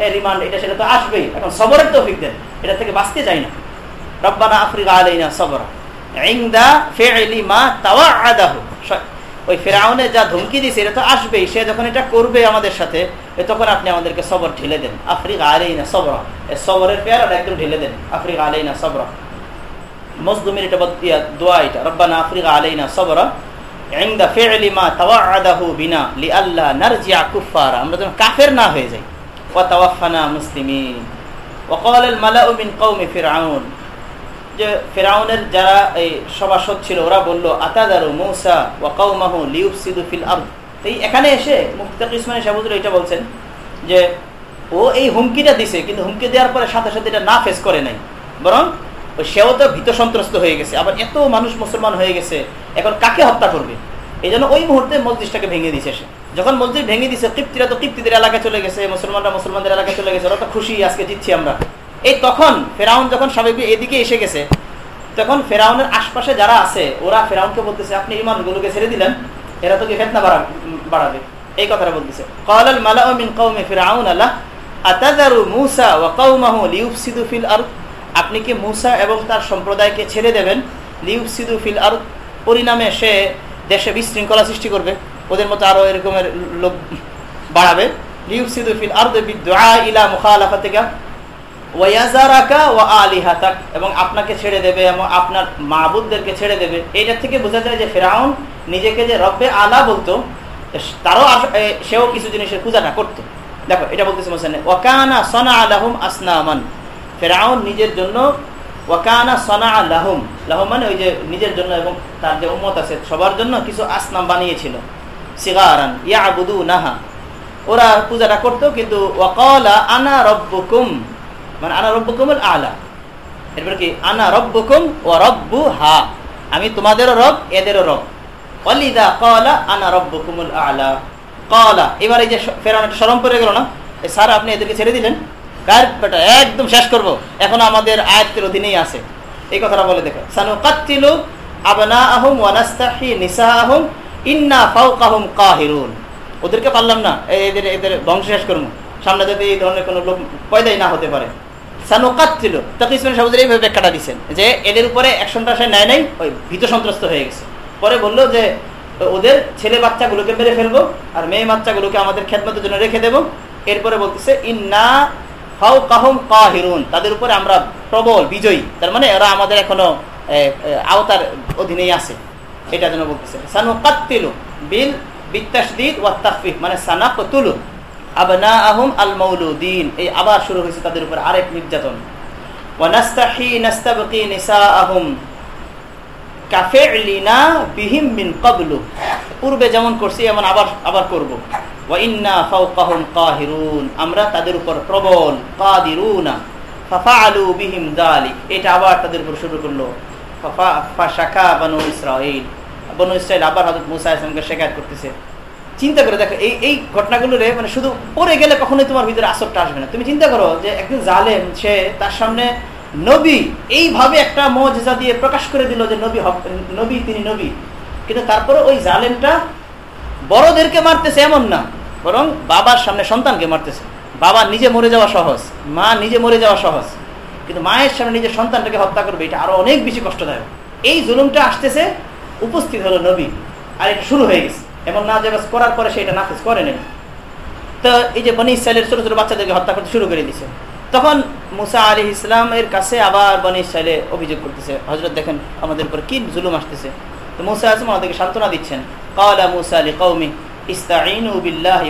এই রিমান্ড, এটা সেটা তো আসবেই, এখন সবরের তৌফিক দেন। এটা থেকে বাঁচতে চাই না। রব্বানা আফরিকা আলাইনা সবরা ওই ফেরাউনে যা ধমকি দিছে এটা তো আসবেই সে যখন এটা করবে আমাদের সাথে তখন আপনি আমাদেরকে সবর ঢেলে দেন আফ্রিকা আলাইনা সবরা সবরের পেয়ারা একদম ঢেলে দেন আফ্রিকা আলাইনা সবরা মজদুমের এটা বদিয়া দোয়া এটা রব্বানা আফ্রিকা আলাইনা সবরা عند فعل ما توعده بنا لئلا نرجع كفارا আমরা যেন কাফের না হয়ে যাই وتوفنا مسلمين وقال الملأ من قوم فرعون যে ফেরাউনের যারা এই সভাসদ ছিল, ওরা বলল, আতাদারু মৌসা ওয়া কাউমাহু লিউফসিদু ফিল আরদ? এই এখানে এসে মুফতাক ইসমানী সাহুদুর এটা বলছেন যে, ও এই হুমকিটা দিছে, কিন্তু হুমকি দেওয়ার পরে সাথে সাথে এটা না ফেস করে নাই। বরং ওই সেও তো ভীত সন্ত্রস্ত হয়ে গেছে, আবার এত মানুষ মুসলমান হয়ে গেছে, এখন কাকে হত্যা করবে? এই জন্য ওই মুহূর্তে মসজিদটাকে ভেঙে দিছে সে। যখন মসজিদ ভেঙে দিছে তৃপ্তিরা তো তৃপ্তিদের এলাকায় চলে গেছে, মুসলমানরা মুসলমানদের এলাকায় চলে গেছে, ওরা তো খুশি আজকে জিতছি আমরা। এই তখন ফেরাউন যখন স্বাভাবিক এদিকে এসে গেছে, তখন ফেরাউনের আশপাশে যারা আছে, ওরা ফেরাউনকে বলতেছে, আপনি ইমানগুলোকে ছেড়ে দিলেন, এরা তো ফেতনা বাড়াবে। এই কথাটা বলতেছে। কলাল মালা মিন কওমে ফিরাউন আল্লাহ আপনি কি মুসা এবং তার সম্প্রদায়কে ছেড়ে দেবেন? লিউফসিদু ফিল আরদ পরিণামে সে দেশে বিশৃঙ্খলা সৃষ্টি করবে, ওদের মতো আরও এরকমের লোক বাড়াবে। লিউফসিদু ফিল আরদ বিদুআ ইলা এবং আপনাকে ছেড়ে দেবে এবং আপনার মাহবুদদেরকে ছেড়ে দেবে। এইটা থেকে বোঝা যায় যে ফেরাউন নিজেকে যে রব্বে আলা বলতো, তারও সেও কিছু জিনিসের পূজাটা করতো। দেখো, এটা বলতেছে মোসানে ওয়াকানা সনা আলাহুম আসনামান। ফেরাউন নিজের জন্য, ওয়াকানা সনা আলাহুম লাহুম মানে ওই যে নিজের জন্য এবং তার যে উম্মত আছে, সবার জন্য কিছু আসনাম বানিয়েছিল। সিগারান ইয়া আবুদু নাহা ওরা পূজাটা করতো, কিন্তু ওয়াকলা আনা রব্বুকুম। মানে আনা রব্বুকুমুল আলা। এরপরে কি? আনা রব্বুকুম ও রব্বু হা আমি তোমাদেরও রব, এদেরও রব। অলিদা কলা আনা রব্বুকুমুল আলা। কলা এবার এই যে ফেরান একটা সরম পড়ে গেল না? স্যার আপনি এদেরকে ছেড়ে দিলেন। কার বেটা একদম শেষ করব। এখন আমাদের আয়াতের অধীনেই আছে। এই কথাটা বলে দেখো। সানু কাত্তিলু আবনা আহম ওয়ানাস্তাহি নিসা আহম ইন্না ফাউকাহুম কাহিরুন। ওদেরকে পারলাম না। এদের এদের বংশ শেষ করব। সামনে যাতে এই ধরনের কোনো লোক পয়দাই না হতে পারে। সানুকাত ছিল তাকে ইসলাম সাহুদের এইভাবে ব্যাখ্যাটা দিচ্ছেন যে এদের উপরে অ্যাকশনটা সে নেয় নাই, ওই ভীত সন্ত্রস্ত হয়ে গেছে। পরে বলল যে, ওদের ছেলে বাচ্চাগুলোকে মেরে ফেলব আর মেয়ে বাচ্চাগুলোকে আমাদের খেদমতের জন্য রেখে দেবো। এরপরে বলতেছে, ইন্না হাউ কাহম কাহিরুন। তাদের উপরে আমরা প্রবল বিজয়ী। তার মানে ওরা আমাদের এখনও আওতার অধীনেই আছে। এটা যেন বলতেছে। সানুকাত বিল বিত্তাসদিদ ওয়া তাফিফ মানে সানা তুলু আবনা আহম আল মৌলুদ্দিন এই আবার শুরু হয়েছে তাদের উপর আরেক নির্যাতন। পূর্বে যেমন করছি, এমন আবার আবার করব। আমরা তাদের উপর প্রবল বিহিম যালিক। এটা আবার তাদের উপর শুরু করল। ফাফা, ফাশাকা বনু আবার হযরত মুসা শেখায়ত করতেছে। চিন্তা করে, দেখো, এই এই ঘটনাগুলো রে মানে শুধু পড়ে গেলে কখনোই তোমার ভিতরে আসরটা আসবে না। তুমি চিন্তা করো যে একজন জালেম, সে তার সামনে নবী, এইভাবে একটা মজা দিয়ে প্রকাশ করে দিল যে নবী নবী, তিনি নবী। কিন্তু তারপরে ওই জালেমটা বড়দেরকে মারতেছে এমন না, বরং বাবার সামনে সন্তানকে মারতেছে। বাবা নিজে মরে যাওয়া সহজ, মা নিজে মরে যাওয়া সহজ। কিন্তু মায়ের সামনে নিজের সন্তানটাকে হত্যা করবে, এটা আরও অনেক বেশি কষ্টদায়ক। এই জুলুমটা আসতেছে, উপস্থিত হলো নবী, আর এটা শুরু হয়ে গেছে। এমন না যে করার পরে সেটা নাফিস করে নেই। তো এই যে বনি ইসরায়েলের ছোট ছোট বাচ্চাদেরকে হত্যা করতে শুরু করে দিছে। তখন মুসা আলী ইসলামের কাছে আবার বনি ইসরায়েলে অভিযোগ করতেছে হজরত দেখেন আমাদের উপর কি জুলুম আসতেছে? তো মুসা আসলাম আমাদেরকে সান্ত্বনা দিচ্ছেন কালা মুসা আলী কৌমি ইস্তাইনু বিল্লাহি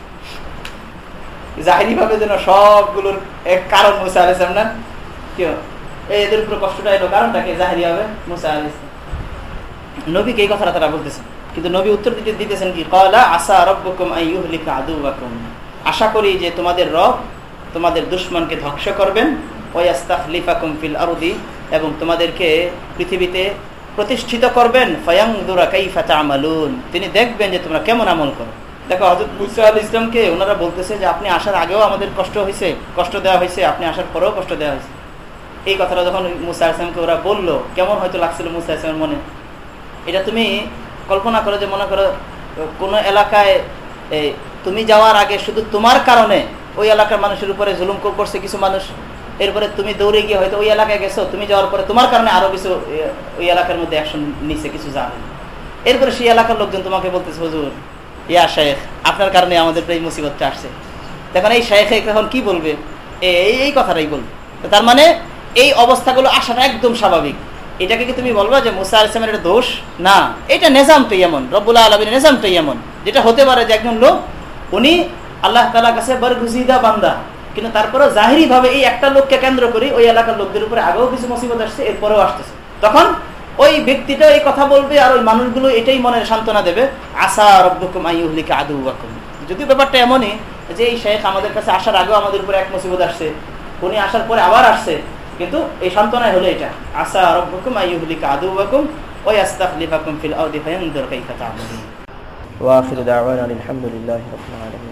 জাহিরি ভাবে যেন সবগুলোর এক কারণ মুসা আলাইসালাম না? কি এদের উপরে কষ্টটা এলো। কারণটাকে জাহিরি হবে মুসা আলাইসালাম নবীকে এই কথাটা তারা বলতেছেন কিন্তু নবী উত্তর দিতে দিতেছেন কি? কলা আসা রব্বকুম আইয়ুহলিকা আদুবাকুম আশা করি যে তোমাদের রব তোমাদের দুশ্মনকে ধ্বংস করবেন। ওয়াস্তাখলিফাকুম ফিল আরদি এবং তোমাদেরকে পৃথিবীতে প্রতিষ্ঠিত করবেন। ফয়াংদুরা কাইফা তামালুন। তিনি দেখবেন যে তোমরা কেমন আমল করো। দেখো হজরত মুসা আল ইসলামকে ওনারা বলতেছে যে, আপনি আসার আগেও আমাদের কষ্ট হয়েছে কষ্ট দেওয়া হয়েছে আপনি আসার পরেও কষ্ট দেওয়া হয়েছে এই কথাটা যখন মুসা ইসলামকে ওরা বলল, কেমন হয়তো লাগছিল মুসা ইসলামের মনে? এটা তুমি কল্পনা করো যে, মনে করো, কোনো এলাকায় তুমি যাওয়ার আগে শুধু তোমার কারণে ওই এলাকার মানুষের উপরে জুলুম করছে কিছু মানুষ। এরপরে তুমি দৌড়ে গিয়ে হয়তো ওই এলাকায় গেছো, তুমি যাওয়ার পরে তোমার কারণে আরও কিছু ওই এলাকার মধ্যে অ্যাকশন নিচ্ছে কিছু জানে। এরপরে সেই এলাকার লোকজন তোমাকে বলতেছে, হুজুর ইয়া শেখ, আপনার কারণে আমাদের এই মুসিবতটা আসছে। দেখুন, এই শেখ এখন কি বলবে? এই এই কথাটাই বলবে। তার মানে এই অবস্থাগুলো আসাটা একদম স্বাভাবিক। এটাকে কি তুমি বলবা যে মুসা আলসালামের এটা দোষ? না। এটা নেজামটাই এমন। রব্বুল্লাহ আলমিনের নেজামটাই এমন। যেটা হতে পারে যে একজন লোক, উনি আল্লাহ তালা কাছে বরগুজিদা বান্দা। কিন্তু তারপরে জাহিরি ভাবে এই একটা লোককে কেন্দ্র করি ওই এলাকার লোকদের উপরে আগেও কিছু মুসিবত আসছে, এরপরেও আসতেছে। তখন ওই ব্যক্তিটা এই কথা বলবে আর ওই মানুষগুলো এটাই মনের সান্ত্বনা দেবে, আশা রব্বকুম আইহলিকা আদু যদি ব্যাপারটা এমনই যে এই শেখ আমাদের কাছে আসার আগেও আমাদের উপরে এক মুসিবত আসছে, উনি আসার পরে আবার আসছে, কিন্তু এই সান্ত্বনায় হলো এটা, আশা রব্বকুম আইহলিকা আদু বাকুম ওই আস্তাখলিফাকুম ফিল আউদি ফায়ানদুর কাইফা তা'মালুন ওয়া আখিরু দাওয়ানা আলহামদুলিল্লাহি রাব্বিল আলামিন।